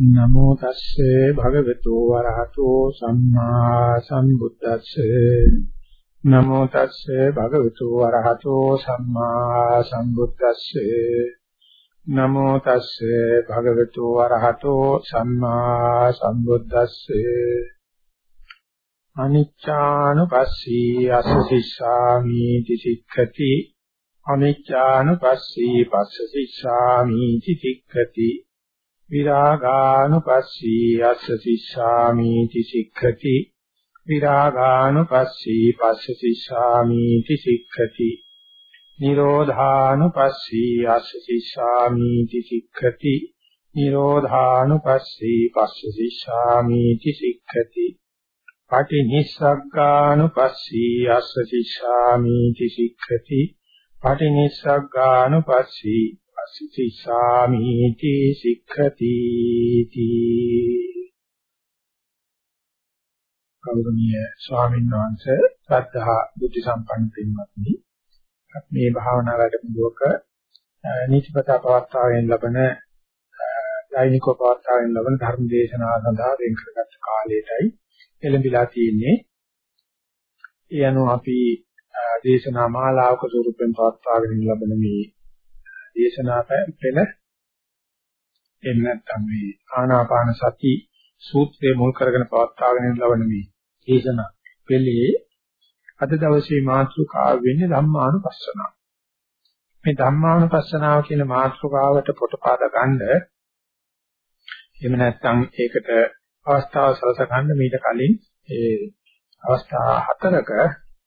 නමෝ තස්සේ භගවතු වරහතෝ සම්මා සම්බුද්දස්සේ. නමෝ තස්සේ භගවතු වරහතෝ සම්මා සම්බුද්දස්සේ. නමෝ තස්සේ භගවතු වරහතෝ සම්මා සම්බුද්දස්සේ. අනිච්ඡානුපස්සී අස්සසිස්සාමි තිසික්ඛති අනිච්ඡානුපස්සී පස්සසිස්සාමි තිසික්ඛති විරාගානුපස්සී අස්ස සිස්සාමීති සික්ඛති. විරාගානුපස්සී පස්ස සිස්සාමීති සික්ඛති. නිරෝධානුපස්සී අස්ස සිස්සාමීති සික්ඛති. නිරෝධානුපස්සී පස්ස සිස්සාමීති සික්ඛති. පටිනිස්සග්ගානුපස්සී අස්ස සිස්සාමීති සික්ඛති. පටිනිස්සග්ගානුපස්සී අසිතිසාමීති සික්ඛති තී ගෞරවනීය ස්වාමීන් වහන්සේ ශ්‍රද්ධා බුද්ධ සම්පන්න පින්වත්නි. මේ භාවනා වැඩමුළුවක නීතිපතා පවත්වාගෙන ලබන දෛනිකව පවත්වාගෙන ලබන ධර්ම දේශනාව සඳහා වෙන් කරගත් කාලයටයි එළඹිලා තියෙන්නේ. ඒ අනුව අපි දේශනා මාලාවක ස්වරූපෙන් පවත්වාගෙන ලබන මේ දේශනා පෙළ එහෙම නැත්නම් මේ ආනාපාන සති සූත්‍රය මුල් කරගෙන පවත්වාගෙන ලබන මේ දේශනා පෙළේ අද දවසේ මාතෘකාව වෙන්නේ ධම්මානුපස්සනාව. මේ ධම්මානුපස්සනාව කියන මාතෘකාවට පොටපාද ගන්න එහෙම නැත්නම් ඒකට අවස්ථාව සලස ගන්න මීට කලින් ඒ අවස්ථා හතරක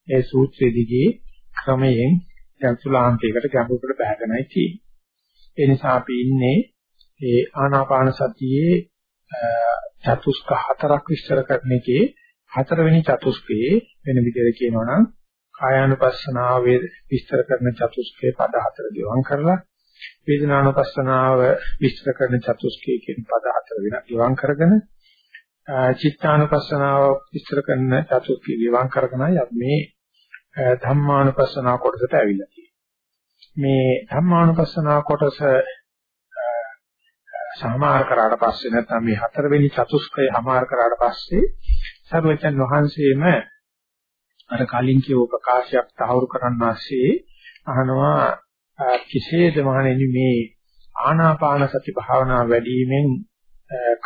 ඒ සූත්‍රය දිගේ ක්‍රමයෙන් චතුලාන්තයකට ගැඹුරට බහගෙනයි තියෙන්නේ. ඒ නිසා අපි ඉන්නේ ඒ ආනාපාන සතියේ චතුස්ක හතරක් විස්තර කරන එකේ හතරවෙනි චතුස්කයේ වෙන විදිහට කියනවා නම් කායානුපස්සනාව විස්තර කරන චතුස්කයේ පද හතර ගෙවම් කරලා වේදනානුපස්සනාව විස්තර කරන චතුස්කයේ කියන පද හතර වෙන ගෙවම් කරගෙන චිත්තානුපස්සනාව විස්තර කරන චතුස්කයේ ගෙවම් කරගෙනයි අපි මේ ධම්මානුපස්සනා කොටසට ඇවිල්ලා තියෙන්නේ. මේ ධම්මානුපස්සනා කොටස සමාර කරාට පස්සේ නැත්නම් මේ හතරවෙනි චතුස්කය සමාර කරාට පස්සේ සර්වචන් වහන්සේම අර කලින් කියව ප්‍රකාශයක් තහවුරු කරන්න ASCII අහනවා කිසේද මහණෙනි මේ ආනාපාන සති භාවනා වැඩිවීමෙන්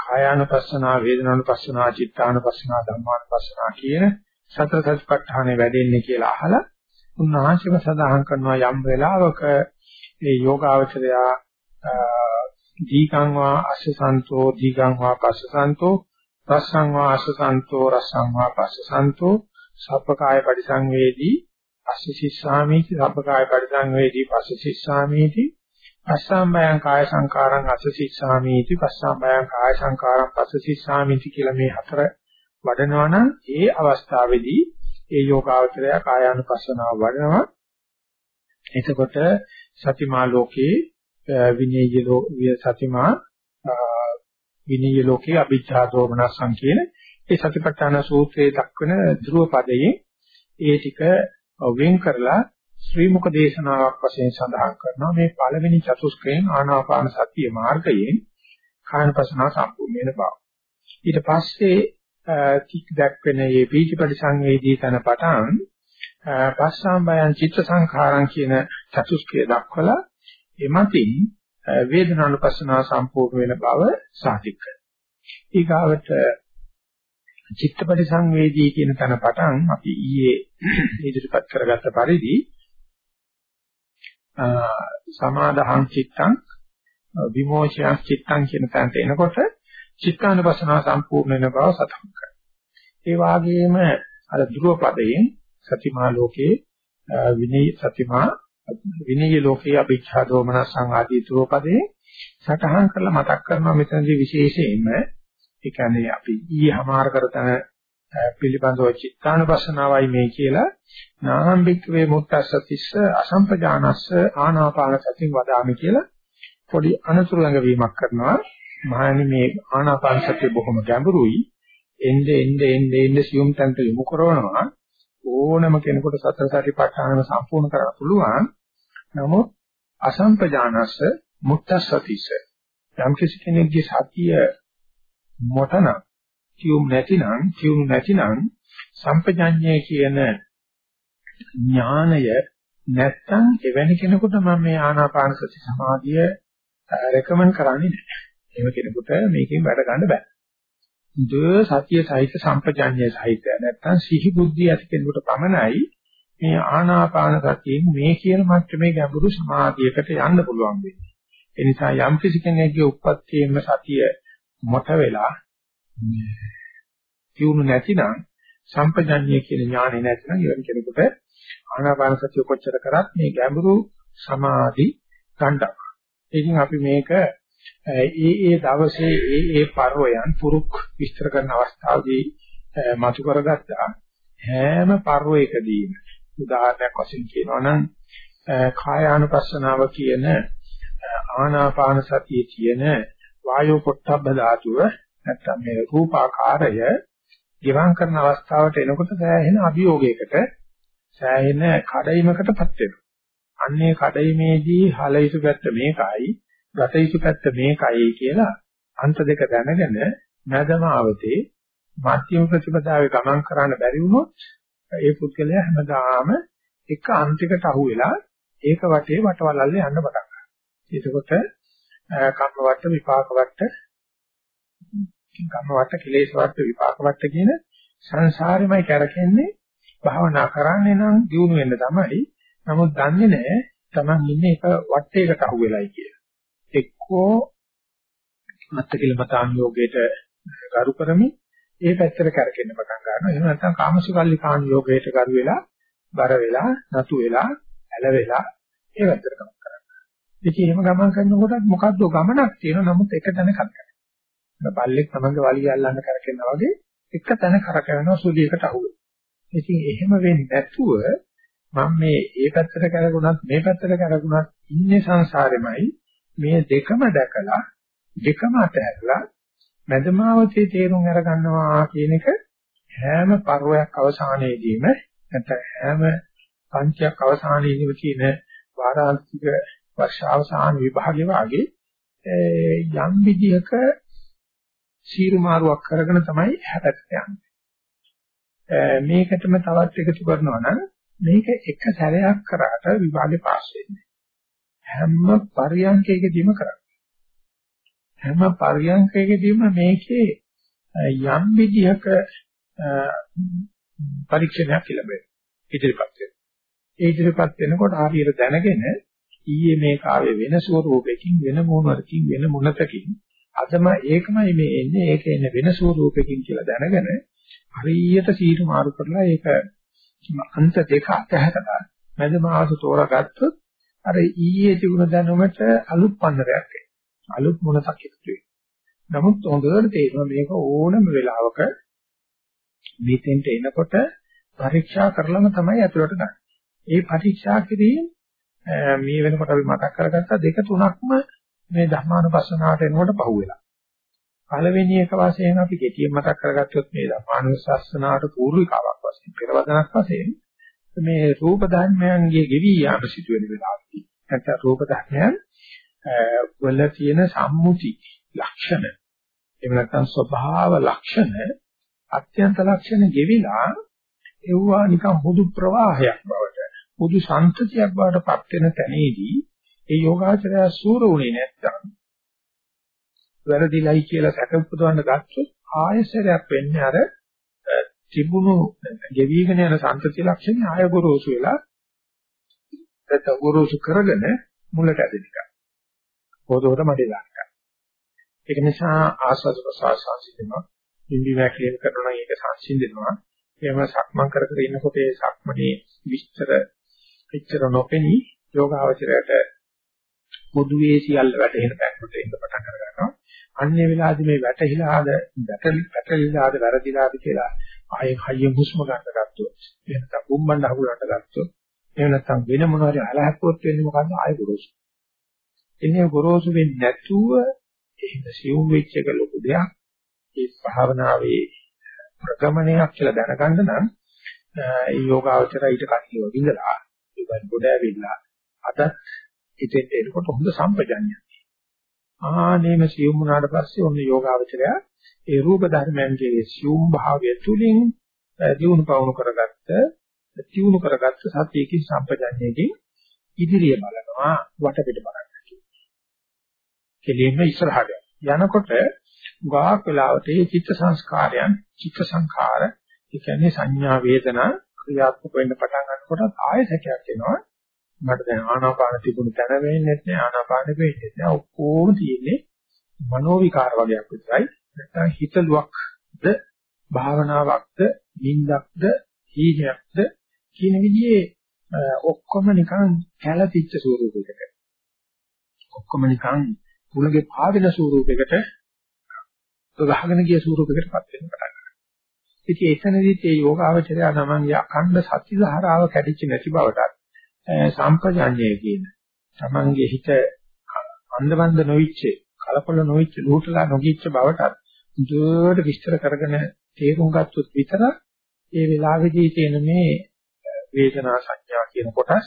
කායානුපස්සනා වේදනානුපස්සනා චිත්තානුපස්සනා ධම්මානුපස්සනා කියන සතර සතිපට්ඨානෙ වැඩෙන්නේ කියලා අහලා උන්වහන්සේම සඳහන් කරනවා යම් වෙලාවක මේ යෝගාවචරයා දීගං වා අස්සසන්තෝ දීගං වා පස්සසන්තෝ රස්සං වා අස්සසන්තෝ රස්සං වා පස්සසන්තෝ සප්පකාය පරිසංවේදී අස්සසිස්සාමීති සප්පකාය පරිසංවේදී පස්සසිස්සාමීති පස්සම්බයං කාය සංකාරං අස්සසිස්සාමීති පස්සම්බයං කාය සංකාරං පස්සසිස්සාමීති කියලා මේ හතර වඩනවා නම් ඒ අවස්ථාවේදී ඒ යෝගාවචරය කායානුපස්සනාව වඩනවා. එතකොට සතිමා ලෝකේ විනීය ලෝකයේ සතිමා විනීය ලෝකේ අභිජ්ජා දෝමනසං කියන ඒ සතිපට්ඨාන සූත්‍රයේ දක්වන ධ්‍රුව පදයේ ඒ ටික වෙන් කරලා ශ්‍රී මුක දේශනාවක් වශයෙන් සඳහන් කරනවා මේ පළවෙනි චතුස්කයෙන් ආනාපාන සතිය මාර්ගයෙන් කායනපසනාව සම්පූර්ණ වෙන බව. ඊට පස්සේ කික් දැක්වෙන මේ පීචිපටි සංවේදී තන පටන් පස්සම්බයං චිත්ත සංඛාරං කියන චතුස්කය දක්වලා එමතින් වේදනානුපස්සනාව සම්පූර්ණ වෙන බව සාතික කරනවා. ඊගාවට චිත්තපටි සංවේදී කියන තැන පටන් අපි ඊයේ ඉදිරිපත් කරගත්ත පරිදි සමාදහං චිත්තං විමෝචයං චිත්තං කියන තැනට එනකොට චිත්තානුපස්සනාව සම්පූර්ණ වෙන බව සතහන් කරනවා. ඒ වාගේම අර ධ්‍රුව පදයෙන් සතිමා ලෝකේ විනී සතිමා විනී ලෝකේ අභිච්ඡා දෝමනසං ආදී ධ්‍රුව පදේ සතහන් කරලා මතක් කරනවා මෙතනදී විශේෂයෙන්ම. ඒ කියන්නේ අපි ඊයේ හමාර කරතන පිළිබඳව චිත්තානුපස්සනාවයි මේ කියලා. නාහම්බික වේ මුත්තස්සතිස්ස අසම්පජානස්ස ආනාපාන සතිය වදාමි කියලා පොඩි අනුසුර ළඟවීමක් කරනවා. මහණනි මේ ආනාපාන සතිය බොහොම ගැඹුරුයි. එnde එnde එnde එnde සියුම් තන්ට යොමු කරනවා. ඕනම කෙනෙකුට සතර සතිපට්ඨානම සම්පූර්ණ කරන්න පුළුවන්. නමුත් අසම්පජානස්ස මුත්තස්සතිස්ස. යම් කෙනෙකුගේ සතිය මොටන කියුම් නැතිනම් කියුම් නැතිනම් සම්පජඤ්ඤය කියන ඥානය නැත්තම් එවැනි කෙනෙකුට මම මේ ආනාපාන සති සමාධිය රෙකමන්ඩ් කරන්නේ නැහැ. එහෙම කෙනෙකුට මේකෙන් වැඩ ගන්න බෑ. ද සතිය සහිත සම්පජඤ්ඤය සහිත නැත්තම් සිහි බුද්ධිය ඇති කෙනෙකුට පමණයි මේ ආනාපාන සතියෙන් මේ කියන මට්ටමේ ගැඹුරු සමාධියකට යන්න පුළුවන් වෙන්නේ. ඒ නිසා යම් කිසි කෙනෙකුගේ උප්පත්තියෙම සතිය මොට වෙලා කියුණු නැතිනම් සම්පජඤ්ඤය කියන ඥානෙ නැතිනම් ඉවර කෙනෙකුට ආනාපාන සතිය කොච්චර කරත් මේ ගැඹුරු සමාධි ගන්නවා. ඉතින් අපි මේක ඒ ඒ දවසේ ඒ ඒ පර්වයන් පුරුක් විස්තර කරන අවස්ථාවේදී මතු කරගත්තා හැම පර්වයකදීම උදාහරණයක් වශයෙන් කියනවා නම් කායානුපස්සනාව කියන ආනාපාන සතියේ තියෙන වායෝ පොට්ටබ්බ ධාතුව නැත්තම් මේ රූපාකාරය ගිවං කරන අවස්ථාවට එනකොට සෑහෙන අභියෝගයකට සෑහෙන කඩයිමකටපත් වෙනවා. අන්නේ කඩයිමේදී හලයිසු පැත්ත මේකයි, ගතයිසු පැත්ත මේකයි කියලා අන්ත දෙක දැනගෙන මදමාවතේ මධ්‍යම ප්‍රතිපදාවේ ගමන් කරන්න බැරි වුණොත් ඒ පුද්ගලයා හැමදාම එක අන්තිකට අහුවෙලා ඒක වටේ වටවලල්ලේ යන්න පටන් ගන්නවා. එතකොට කම්ම වට විපාක වට කම්ම වට කෙලේශ වට විපාක වට කියන සංසාරෙමයි කරකෙන්නේ භාවනා කරන්නේ නම් දියුණු වෙන්න තමයි. නමුත් දන්නේ නැහැ Taman ඉන්නේ එක වටේකට අහු වෙලයි කියලා. එක්කෝ මත්ත කියලා මතාන් යෝගයට කරු කරමින් ඒ පැත්තට කරකෙන්න පටන් ගන්නවා. එහෙම නැත්නම් කාමසුකල්ලි කාණ යෝගයට කරු වෙලා, බර වෙලා, නතු වෙලා, ඇල වෙලා ඒ පැත්තට ගමන් කරනවා. ඉතින් එහෙම ගමන් කරනකොට මොකද්ද ගමනක් තියෙනවා නමුත් එක තැන කරකැවෙනවා. බල්ලෙක් තමන්ගේ වලිය අල්ලන්න කරකෙනවා වගේ එක තැන කරකැවෙනවා සුලියකට අහුවෙනවා. ඉතින් එහෙම වෙන්නේ නැතුව මම මේ ඒ පැත්තට කරගුණත් මේ පැත්තට කරගුණත් ඉන්නේ සංසාරෙමයි මේ දෙකම දැකලා දෙකම අතහැරලා මදමාවතේ තේරුම් අරගන්නවා කියන එක හැම පර්වයක් අවසානයේදීම නැත්නම් හැම පංචයක් අවසානයේදීම කියන වාරාන්තික වර්ෂ අවසාන විභාගයේ වාගේ යම් විදිහක සීරු මාරුවක් කරගෙන තමයි හැපැත්ත යන්නේ. මේකටම තවත් එකතු කරනවා නම් මේක එක සැරයක් කරාට විභාගේ පාස් වෙන්නේ. හැම පරියන්කයකදීම කරන්නේ. හැම පරියන්කයකදීම මේකේ යම් විදිහක පරීක්ෂණයක් ලැබෙනවා. ඉදිරිපත් වෙනවා. ඒ ඉදිරිපත් වෙනකොට හරියට දැනගෙන ඊයේ මේ කාවේ වෙන ස්වරූපයකින් වෙන මොනවරකින් වෙන මොනතකින් අදම ඒකමයි මේ එන්නේ ඒක එන්නේ වෙන ස්වරූපයකින් කියලා දැනගෙන හරියට සීරු මාරු කරලා ඒක අන්ත දෙක අතහැරලා මැදමාවස තෝරාගත්තොත් අර ඊයේ තිබුණ දැනුමට අලුත් පන්නරයක් අලුත් මොනසක් එකතු නමුත් හොඳට තේරෙනවා මේක ඕනම වෙලාවක මෙතෙන්ට එනකොට පරීක්ෂා කරලම තමයි අතුලට ගන්න. ඒ පරීක්ෂා කිරීම මේ වෙනකොට අපි මතක් කරගත්ත දෙක තුනක්ම මේ ධර්මානුපස්සනාවට එනකොට පහුවෙලා. පළවෙනි එක වශයෙන් අපි කෙටියෙන් මතක් කරගත්තොත් මේ ධර්මානුපස්සනාවට පූර්විකාවක් වශයෙන් පෙරවදනක් වශයෙන් මේ රූප ධර්මයන්ගේ ගෙවි යාම සිදු වෙන වෙලාවදී නැත්නම් රූප ධර්මයන් වල තියෙන සම්මුති ලක්ෂණ එහෙම නැත්නම් ස්වභාව ලක්ෂණ අත්‍යන්ත ලක්ෂණ ගෙවිලා ඒවා නිකන් හුදු ප්‍රවාහයක් බවට හුදු සංතතියක් බවට පත් වෙන තැනේදී ඒ යෝගාචරය සූර උනේ නැත්තම් වැරදිලයි කියලා සැක උපදවන්න ගත්තොත් ආයසරයක් වෙන්නේ අර තිබුණු ගෙවිගෙන යන සංතති ලක්ෂණ ආය ගොරෝසු වෙලා නැත්නම් ගොරෝසු කරගෙන මුලට ඇදෙනික. පොතෝට මඩේ දාන්න. ඒක නිසා ආස්වාද ප්‍රසආස සංසිඳනවා. ඉන්දි වැක්ලියන කරනවා ඒක සංසිඳනවා. එහෙම සක්මන් කර කර ඉන්නකොට ඒ සක්මනේ විස්තර එච්චර නොපෙනී යෝගාවචරයට පොදුවේ සියල්ල වැටෙන පැත්තට එන්න පටන් අර ගන්නවා. අන්නේ වෙලාවේදී මේ වැටහිලාද වැටලි වැටලිලාද වැරදිලාද කියලා ආයෙ හයියෙන් හුස්ම ගන්න ගත්තොත් එහෙම නැත්නම් බුම්බණ්ඩ හකුලට ගත්තොත් එහෙම නැත්නම් වෙන මොනවා හරි අලහක්කොත් වෙන්නේ මොකද්ද ආයෙ ගොරෝසු. එන්නේ ගොරෝසු වෙන්නේ නැතුව එහෙම සිවුම් වෙච්ච එක ලොකු දෙයක්. ඒ භාවනාවේ ප්‍රගමනයක් කියලා දැනගන්න නම් ඒ යෝගාවචරය ඊට කටියව විඳලා ඒක ගොඩ ඇවිල්ලා අද ඉතින් එනකොට හොඳ සම්පජඤ්ඤයක්. ආනේම සියුම් වුණාට පස්සේ ඔන්න යෝගාවචරය ඒ රූප ධර්මයන්ගේ සියුම් භාවය තුලින් දියුණු පවුණු කරගත්ත දියුණු කරගත්ත සතියකින් සම්පජඤ්ඤයකින් ඉදිරිය බලනවා වටපිට බලනවා. කෙලින්ම ඉස්සරහට යනකොට ගාක් වෙලාවට මේ චිත්ත සංස්කාරයන් චිත්ත සංඛාර ඒ කියන්නේ සංඥා වේදනා ක්‍රියාත්මක වෙන්න පටන් ගන්නකොට ආයසකයක් එනවා මට දැන් ආනාපාන තිබුණු තැන වෙන්නේ නැහැ ආනාපාන වෙන්නේ නැහැ ඔක්කොම තියෙන්නේ මනෝ විකාර වගේක් විතරයි නැත්නම් හිතලුවක්ද භාවනාවක්ද නිින්දක්ද හීනයක්ද කියන විදිහේ ඔක්කොම නිකන් කැළතිච්ච ස්වරූපයකට ඔක්කොම නිකන් පුලගේ පාවෙන ස්වරූපයකට ගහගෙන ගිය ස්වරූපයකටපත් වෙන්න පටන් ගන්නවා. ඉතින් එතනදිත් මේ යෝගාවචරය තමන්ගේ අඛණ්ඩ සත්‍ය ධාරාව කැඩිච්ච නැති බවටත් සම්පජාඤ්ඤය කියන තමන්ගේ හිත අන්දමන්ද නොවිච්ච කලකොල නොවිච්ච ලූටලා නොගිච්ච බවටත් දුරට විස්තර කරගෙන තේරුම් ගත්තොත් විතර ඒ වෙලාවේදී තියෙන මේ වේදනා සංඥා කියන කොටස්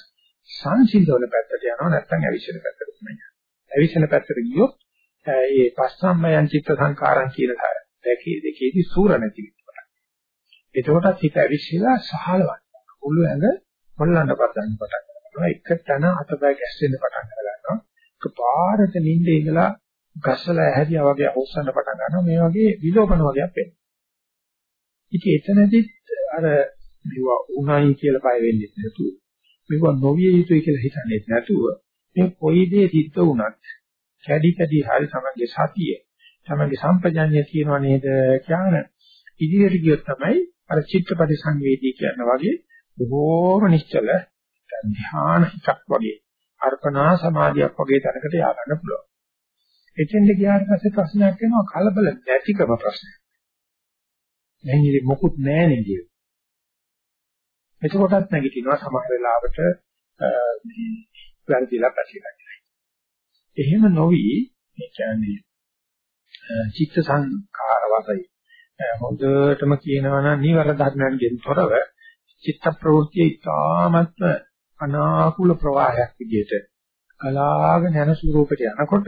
සංසිඳවන පැත්තට යනවා නැත්නම් අවිෂණ පැත්තට තමයි. අවිෂණ පැත්තට ගියොත් ඒ පස්සම්මයන් චිත්ත සංකාරම් කියන දෙකේ දෙකේදී සූර නැති වෙනවා. එතකොටත් හිත අවිෂිලා සහලවන්න. උළු ඇඟ පොල්ලන්න පටන් පටන් ගන්නවා. එක තැන අතපය ගැස්සෙන්න පටන් ගන්නවා. එක පාරට නිින්දේ ඉඳලා ගස්සලා ඇහැදියා වගේ අවසන්න පටන් ගන්නවා. මේ වගේ විලෝපන වගේක් වෙනවා. ඉතින් එතනදිත් අර මේවා උණයි කියලා බය වෙන්නේ නැතුව මේවා නොවිය යුතුයි කියලා හිතන්නේ නැතුව මේ කොයි දේ සිද්ධ වුණත් කැඩි කැඩි හරි තමගේ සතිය තමගේ සම්පජඤ්ඤය තියෙනව නේද කියන ඉදිරියට ගියොත් තමයි අර චිත්තපටි සංවේදී කියන වගේ බොහෝම නිශ්චල ධ්‍යාන හිතක් වගේ අර්පණා සමාධියක් වගේ තැනකට යා ගන්න පුළුවන්. එතෙන්ද ගියාට පස්සේ ප්‍රශ්නයක් එනවා කලබල නැතිකම ප්‍රශ්නයක්. දැන් ඉතින් මොකුත් නැහැ නේද? එතකොටත් නැගිටිනවා සමහර වෙලාවට මේ වැරදිලා පැතිරලා. එහෙම නොවි මේ කියන්නේ චිත්ත සංකාර වශයෙන් හොඳටම කියනවා නම් නිවර ධර්මයන්ගෙන් තොරව චිත්ත ප්‍රවෘත්තිය ඉතාමත්ම අනාකූල ප්‍රවාහයක් විදිහට කලාගෙන යන ස්වරූපයට යනකොට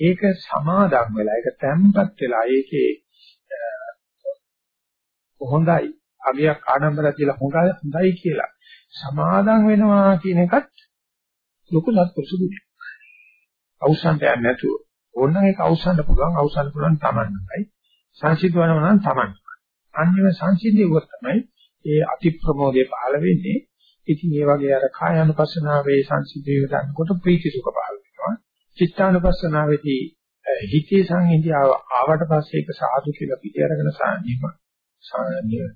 ඒක සමාදම් වෙලා ඒක තැම්පත් වෙලා ඒකේ හොඳයි අගයක් ආඩම්බරයක් කියලා හොඳයි හොඳයි කියලා සමාදම් වෙනවා කියන එකත් ලොකු සත්පුරුෂ දුන්නේ. අවසන්ට යන්නේ නැතුව ඕනනම් ඒක අවසන්ට පුළුවන් අවසන්ට පුළුවන් Tamanයි. සංසිද්ධවනම නම් Taman. අන්‍යව සංසිද්ධියුව තමයි ඒ අති ප්‍රමෝදයේ පහළ වෙන්නේ. ඉතින් මේ වගේ අර කායानुපස්සනාවේ සංසිද්ධිය ගන්නකොට ප්‍රීති සුඛ පහළ වෙනවා. චිත්තානුපස්සනාවේදී හිතේ සංහිඳියාව ආවට පස්සේ ඒක සාදු කියලා පිටි අරගෙන සානිම සානිය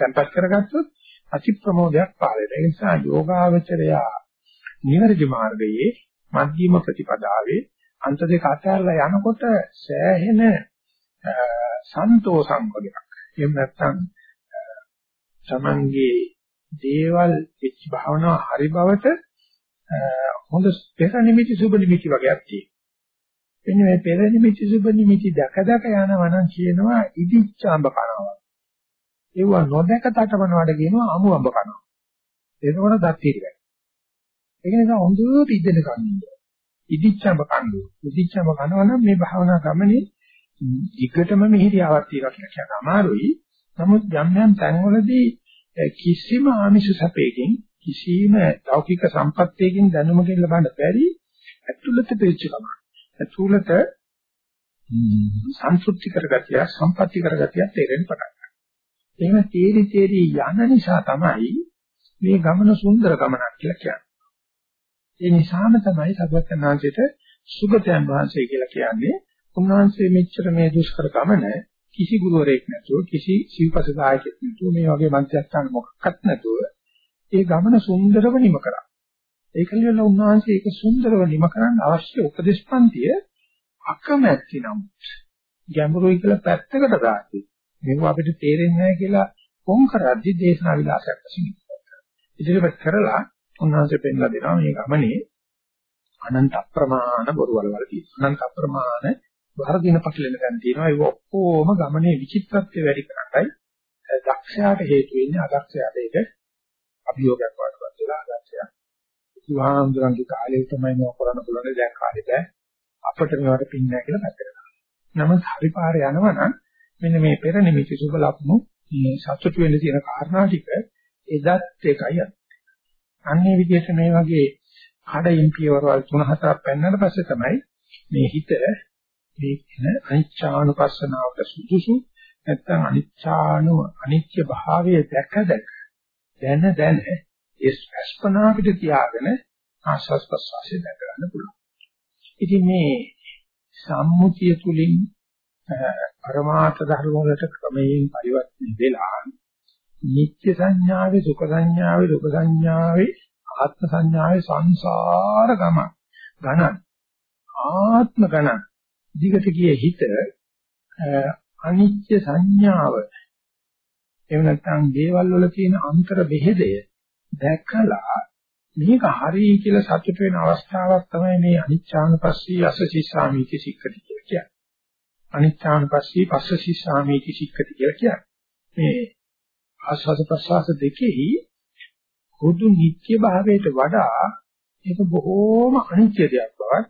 tempat කරගත්තොත් අති ප්‍රමෝදයක් පහළ වෙනවා. ඒ නිසා යෝගාවචරය නිවැරදි මාර්ගයේ මධ්‍යම ප්‍රතිපදාවේ අන්ත දෙක අතරලා යනකොට සෑහෙන සන්තෝෂම් වගේක්. එහෙම නැත්නම් තමන්ගේ දේවල් එච්ච භාවනාව හරි බවට හොඳ පෙර නිමිති සුබ නිමිති වගේක් තියෙනවා. එන්නේ මේ පෙර නිමිති සුබ නිමිති දැක දැක යනවා නම් කියනවා ඉදිච්ච අඹ කනවා. ඒව නොදැක තටමනවාට කියනවා අමු අඹ කනවා. එතකොට දත් తీරිගයි. ඒක නිසා හොඳට ඉඳගෙන කන්න. ඉදිච්චම කන්න. ඉදිච්චම කනවා නම් මේ භාවනා ගමනේ ඊකටම මිහිරියාවක් තියලා කියලා කියන අමාරුයි. නමුත් යම් යම් තැන්වලදී කිසිම ආමිෂ සැපයකින් කිසිම ලෞකික සම්පත්තියකින් දැනුමකින් ලබන්න බැරි ඇතුළත පිළිච්චකම. ඇතුළත සම්පූර්ති කරගතිය සම්පatti කරගතිය තේරෙන්න පටන් ගන්නවා. එහෙම තේරි තේරි යන නිසා තමයි මේ ගමන සුන්දර ගමනක් කියලා කියන්නේ. ඒ නිසාම තමයි සර්වඥාන්සේට සුගතයන් වහන්සේ කියලා කියන්නේ. උන්වහන්සේ මෙච්චර මේ දුෂ්කර ගමන කිසි ගුරුවරයෙක් නැතුව කිසි සිව්පසදායකෙක් නැතුව මේ වගේ මන්ත්‍රස්ථාන මොකක්වත් නැතුව ඒ ගමන සුන්දරව නිම කරා. ඒකලියල උන්වහන්සේ ඒක සුන්දරව නිම කරන්න අවශ්‍ය උපදේශපන්තිය අකමැති නම් ගැඹුරුයි කියලා පැත්තකට දාති. මේව අපිට තේරෙන්නේ නැහැ කියලා කොම් කරද්දි දේශනා විලාසයක් වශයෙන් ඉදිරිපත් කරලා උන්වහන්සේ පෙන්ලා දෙනවා මේ ගමනේ අනන්ත අප්‍රමාණ බොරුවල් වල තියෙනවා. අනන්ත අප්‍රමාණ වර්ධින පටලෙන ගන්න තියෙනවා. ඒ ඔක්කොම ගමනේ විචිත්‍රත්වය වැඩි කරන්නයි දක්ෂයාට හේතු වෙන්නේ අදක්ෂයාට ඒක අභියෝගයක් වඩපත් වෙලා අදක්ෂයා. විවාහන්දුරන්ගේ කාලේ තමයි මේක කරන්න පුළුවන් දැන් කාලේ බෑ. අපිට මේවට පින් නැහැ කියලා පැත්තකට. නමුත් හරි පාරේ යනවනම් මෙන්න මේ පෙර නිමිති සුබ ලක්මු මේ සතුටු වෙන්න තියෙන කාරණා ටික එදත් එකයි. අන්නේ විදිහට මේ වගේ කඩින් පියවරවල් 3-4ක් පෙන්වන්න පස්සේ තමයි මේ හිත මේ කියන අනිච්චානුපස්සනාවට සුදුසු නැත්නම් අනිච්චානු අනිත්‍ය භාවය දැක දැක දැන දැන ඒ ස්පස්පනා පිට තියාගෙන ආශස් ප්‍රසවාසය දැක ගන්න පුළුවන්. ඉතින් මේ සම්මුතිය තුලින් පරමාර්ථ ධර්ම වලට ක්‍රමයෙන් පරිවර්තන වෙලා නිත්‍ය සංඥාවේ සුඛ සංඥාවේ දුක සංඥාවේ ආත්ම සංඥාවේ සංසාර ගම ගණන් ආත්ම ගණන් දිගට ගිය හිත අනිත්‍ය සංඥාව එහෙම නැත්නම් දේවල් වල තියෙන අන්තර බෙහෙදය දැකලා මේක හරි කියලා සතුට වෙන අවස්ථාවක් තමයි මේ අනිච්ඡානුපස්සී අසසීසාමීති සික්කති කියලා කියන්නේ. අනිච්ඡානුපස්සී පස්සසීසාමීති සික්කති කියලා කියන්නේ. මේ ආස්වාද ප්‍රසවාස දෙකෙහි හුදු නිත්‍ය භාවයට වඩා ඒක බොහෝම අනිත්‍ය දෙයක් බවත්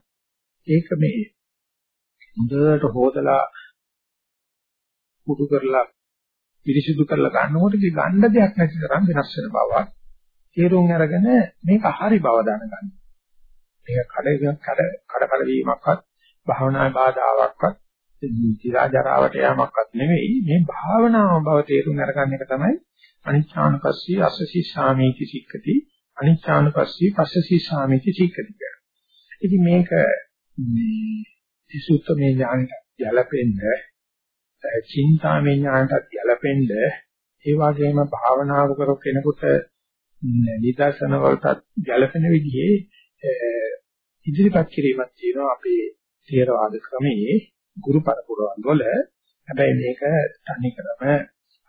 ඒක මේ හොඳට හොදලා කුඩු කරලා පිරිසිදු කරලා ගන්නකොට ඒ ගන්න දෙයක් නැති තරම් වෙනස් වෙන බවක් තේරුම් අරගෙන මේක හරි බව දැනගන්න. මේක කඩ කඩ කඩකඩ වීමක්වත් භාවනාවේ බාධාවක්වත් දිරාජරාවට යamakවත් නෙවෙයි මේ භාවනාව බව තේරුම් අරගන්න එක තමයි අනිච්ඡානුපස්සී අස්සසී සාමීති සික්කති අනිච්ඡානුපස්සී පස්සසී සාමීති සික්කති කියන්නේ. ඉතින් මේක මේ විසුත්තමේ ඥානට යලපෙන්න චින්තාමේ ඥානට යලපෙන්න ඒ වගේම භාවනාව කරව කෙනෙකුට නිදර්ශන වලට ගැලපෙන විදිහේ ඉදිරිපත් කිරීමක් තියෙනවා අපේ ථේරවාද ක්‍රමයේ ගුරු පරපුරවල් වල හැබැයි මේක තනිකරම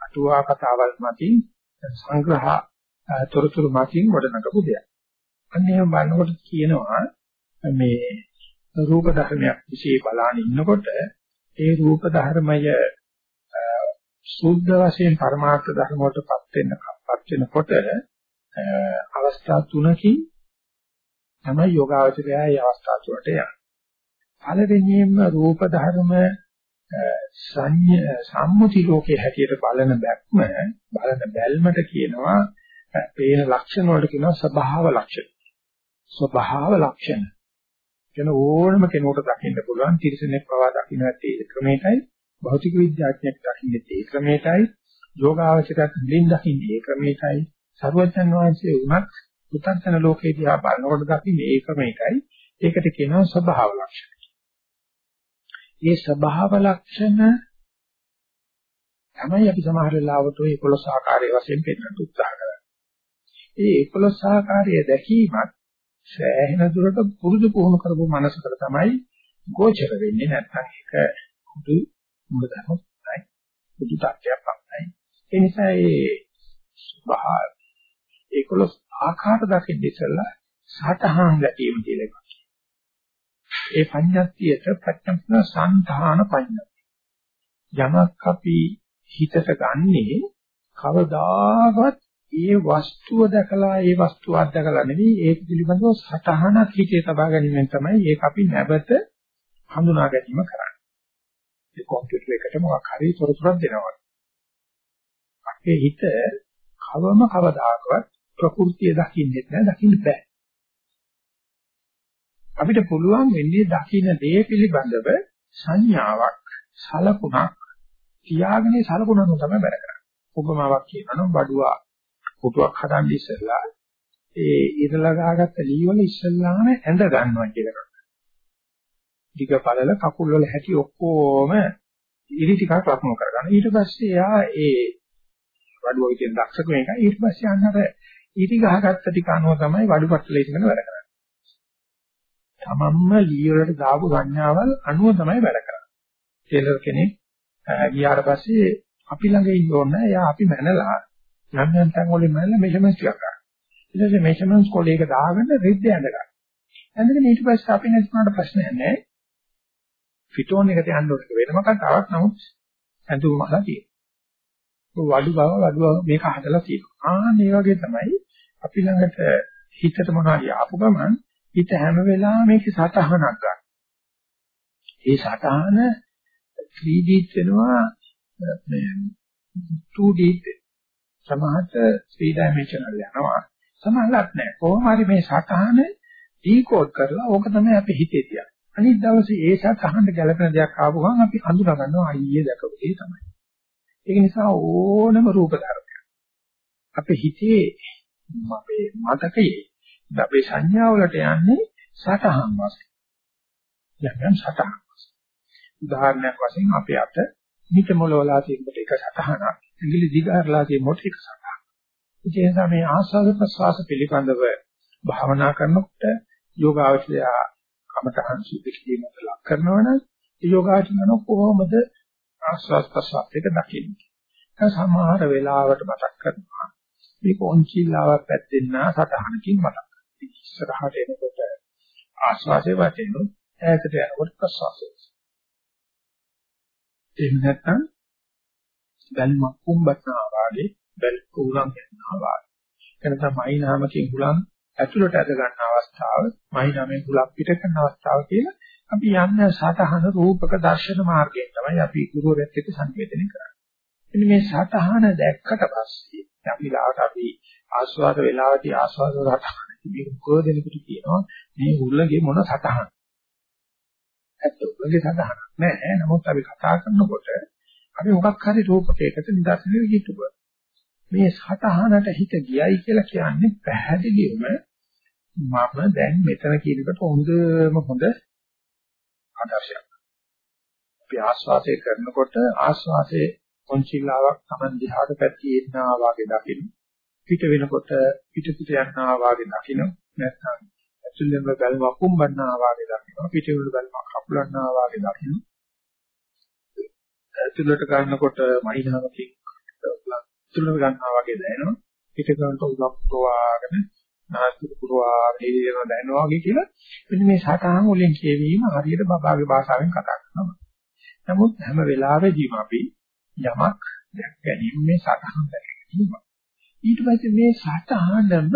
අටුවා කතාවල් මතින් සංග්‍රහ තොරතුරු මතින් වඩනකපු දෙයක්. අන්න එහෙම බලනකොට කියනවා මේ රූප ධර්මයක් විශේෂ බලාන ඉන්නකොට ඒ රූප ධර්මය සුද්ධ වශයෙන් පරමාර්ථ ධර්ම වලටපත් වෙනපත් වෙනකොට අවස්ථා තුනකින් තමයි යෝගාවචරය ඒ අවස්ථා තුනට යන්නේ. පළවෙනියෙන්ම රූප ධර්ම සම්මුති ලෝකයේ හැටියට බලන බැක්ම බලන බැල්මට කියනවා පේන ලක්ෂණ වලට කියනවා ස්වභාව ලක්ෂණ. ස්වභාව ලක්ෂණ. කියන ඕනම කෙනෙකුට දකින්න පුළුවන්. තිරසනෙක් පවා දකින්න ඇත්තේ ඒ ක්‍රමයටයි. භෞතික විද්‍යාඥයෙක් දකින්නේ ඒ ක්‍රමයටයි. යෝගාවචරයක් දෙලින් දකින්නේ ඒ ක්‍රමයටයි. සර්වඥන් වහන්සේ වුණත් පුතත්න ලෝකේ දිහා බලනකොට දකින්නේ ඒ ක්‍රමයටයි. ඒකට කියනවා ස්වභාව ලක්ෂණ. මේ ස්වභාව ලක්ෂණ තමයි අපි සමහර වෙලාවට ඔය 11 ආකාරයේ වශයෙන් පෙන්වන්න උත්සාහ කරන්නේ. මේ 11 ආකාරයේ දැකීමත් සෑහෙන දුරට පුරුදු පුහුණු කරපු මනසකට තමයි ගෝචර වෙන්නේ නැත්නම් ඒක පුදු මුලදමයි පුදු තාක්ෂයක් පමණයි. ඒ නිසා මේ ස්වභාව 11 ආකාර දකින්න ඉස්සෙල්ලා සතහන් ගැටීම කියලා එකක්. ඒ පඤ්ඤාතියට ප්‍රත්‍යක්ෂ සංධාන පඤ්ඤාති. යමක් අපි හිතට ගන්නේ කවදාවත් ඒ වස්තුව දැකලා ඒ වස්තුව අත්දකලා නෙවෙයි ඒක පිළිබඳව සතහනක් හිතේ තබා ගැනීමෙන් තමයි ඒක අපි නැවත හඳුනා ගැනීම කරන්නේ. ඒ කම්පියුටර් එකට මොකක් හරි තොරතුරක් දෙනවා. අපේ හිත කවම කවදාකවත් ප්‍රകൃතිය දකින්නෙත් නෑ දකින්න බෑ. අපිට පුළුවන් වෙන්නේ දකින්න දේ පිළිබඳව සංඥාවක් සලකුණක් තියාගෙන සලකුණක් තමයි වැඩ කරන්නේ. උපමාවක් කියනනම් බඩුවා පුටුවක් හදන්න ඉස්සෙල්ලා ඒ ඉරලා ගහගත්ත ලී වල ඉස්සෙල්ලාම ඇඳ ගන්නවා කියලා කරනවා. ටික පළල කකුල් වල හැටි ඔක්කොම ඉරි ටිකක් ලක්ම කරගන්න. ඊට පස්සේ එයා ඒ වඩුව විදියට දක්ෂකම එක ඊට පස්සේ අන්නර ඉරි ගහගත්ත ටික අනුව තමයි වඩු පටලේ ඉගෙන වැඩ කරන්නේ. තමන්ම ලී වලට දාපු සංඥාවල් අනුව තමයි වැඩ කරන්නේ. ටේලර් කෙනෙක් ගියාට පස්සේ අපි ළඟ ඉන්න ඕන එයා අපි මැනලා යම් යම් තැන් වලින් මැනලා මෙෂර්මන්ට්ස් ටිකක් ගන්න. ඊට පස්සේ මෙෂර්මන්ට්ස් කොලේක දාගෙන රිද්ද ඇඳ ගන්න. ඇඳගෙන ඊට පස්සේ අපි නැතුණාට ප්‍රශ්නයක් නැහැ. ෆිටෝන් එකට යන්න ඕනේ වෙනම කතාවක් නමුත් ඇඳුම අහලා තියෙනවා. වඩු බව වඩු බව මේක හදලා තියෙනවා. ආ මේ වගේ තමයි අපි ළඟට හිතට මොනවාරි ආපු ගමන් හිත හැම වෙලාවෙම මේකේ සතහනක් ගන්න. ඒ සතහන 3D වෙනවා මේ 2D සමහරට 3 dimensional යනවා. සමහරට නෑ. කොහොම හරි මේ සතහන ඩිකෝඩ් කරලා ඕක තමයි අපි හිතේ තියන්නේ. අනිත් දවසේ ඒ සතහනට ගැලපෙන දෙයක් ආපු ගමන් අපි හඳුනා ගන්නවා අයියේ දැකපු ඒ තමයි. ඒක නිසා ඕනම රූප ධර්මයක් අපේ හිතේ අපේ මතකයේ අපේ සංඥා වලට යන්නේ සතහන් වශයෙන්. යම් සතහන්. උදාහරණයක් වශයෙන් අපේ අත මිට මොලවලා තියෙනකොට එක සතහනක්. ඉංග්‍රීසි දිගහරලා තියෙනකොට එක සතහනක්. ඒ නිසා මේ ආස්වාද ප්‍රසවාස පිළිබඳව භාවනා කරනකොට යෝගාවචරය කමතහන් සුද්ධ කිරීමට ලක් කරනවනම් ඒ යෝගාචරණ කොහොමද ආස්වාද ප්‍රසවාස එක දකින්නේ. ඒක සමහර වෙලාවට මතක් කරනවා. මේක ඔන්චිල්ලාවක් පැත්තෙන්නා සතහනකින් මතක්. ඉස්සරහට එනකොට ආස්වාදේ වටේනොත් ඈතට යනකොට ප්‍රසවාසය. එහෙම නැත්නම් බැල්මක් කුඹටනවා වාගේ බැල් කුලම් යනවා වාගේ. එතන මයින්හමකින් හුලම් ඇතුළට ඇද ගන්න අවස්ථාව, මයින්හමෙන් හුලම් පිට කරන අවස්ථාව කියලා අපි යන්න සතහන රූපක දර්ශන මාර්ගයෙන් තමයි අපි ගුරුවරයෙක් එක්ක සංවේදනය කරන්නේ. ඉතින් මේ සතහන දැක්කට පස්සේ අපි ලාවට අපි ආස්වාද වේලාවදී ආස්වාද සතහන මේ ගෝදෙනෙකුට කියනවා මේ උල්ලගේ මොන සතහන ඇත්ත උල්ලගේ සතහන නෑ නමුත් අපි කතා කරනකොට අපි මොකක් හරි රූපකයකට නිදර්ශනය විදිහට මේ සතහනට හිත ගියයි කියලා කියන්නේ පැහැදිලිවම මම දැන් මෙතන කියනකොට හොඳම හොඳ ආදර්ශයක්. අපි ආස්වාදේ කරනකොට ආස්වාදේ කොන්චිල්ලාවක් Taman දිහාට පැත්තේ එන්නා වාගේ දකින්න. පිට වෙනකොට පිට පිට යනවා වාගේ දකින්න. නැත්නම් ඇතුළෙන්ම බැලුමක් කුම්බන්නා වාගේ දකින්න. පිට වෙන බැලුමක් කපුලන්නා වාගේ දකින්න. ඇතුළට ගන්නකොට මහිනාවකින් ඇතුළට ගන්නවා වගේ දැනෙනවා. පිට කරනකොට උලක් ප්‍රවාහගෙන නාස්තික පුරවාගෙන ඉරියන දැනෙනවා වගේ කියලා මෙන්න මේ සතහන් වලින් කියවීම හරියට බබාගේ භාෂාවෙන් කතා කරනවා. නමුත් හැම වෙලාවෙදීම අපි යමක් දැක් ගැනීම මේ සතහන් දැකීම. ඊට පස්සේ මේ සතහනම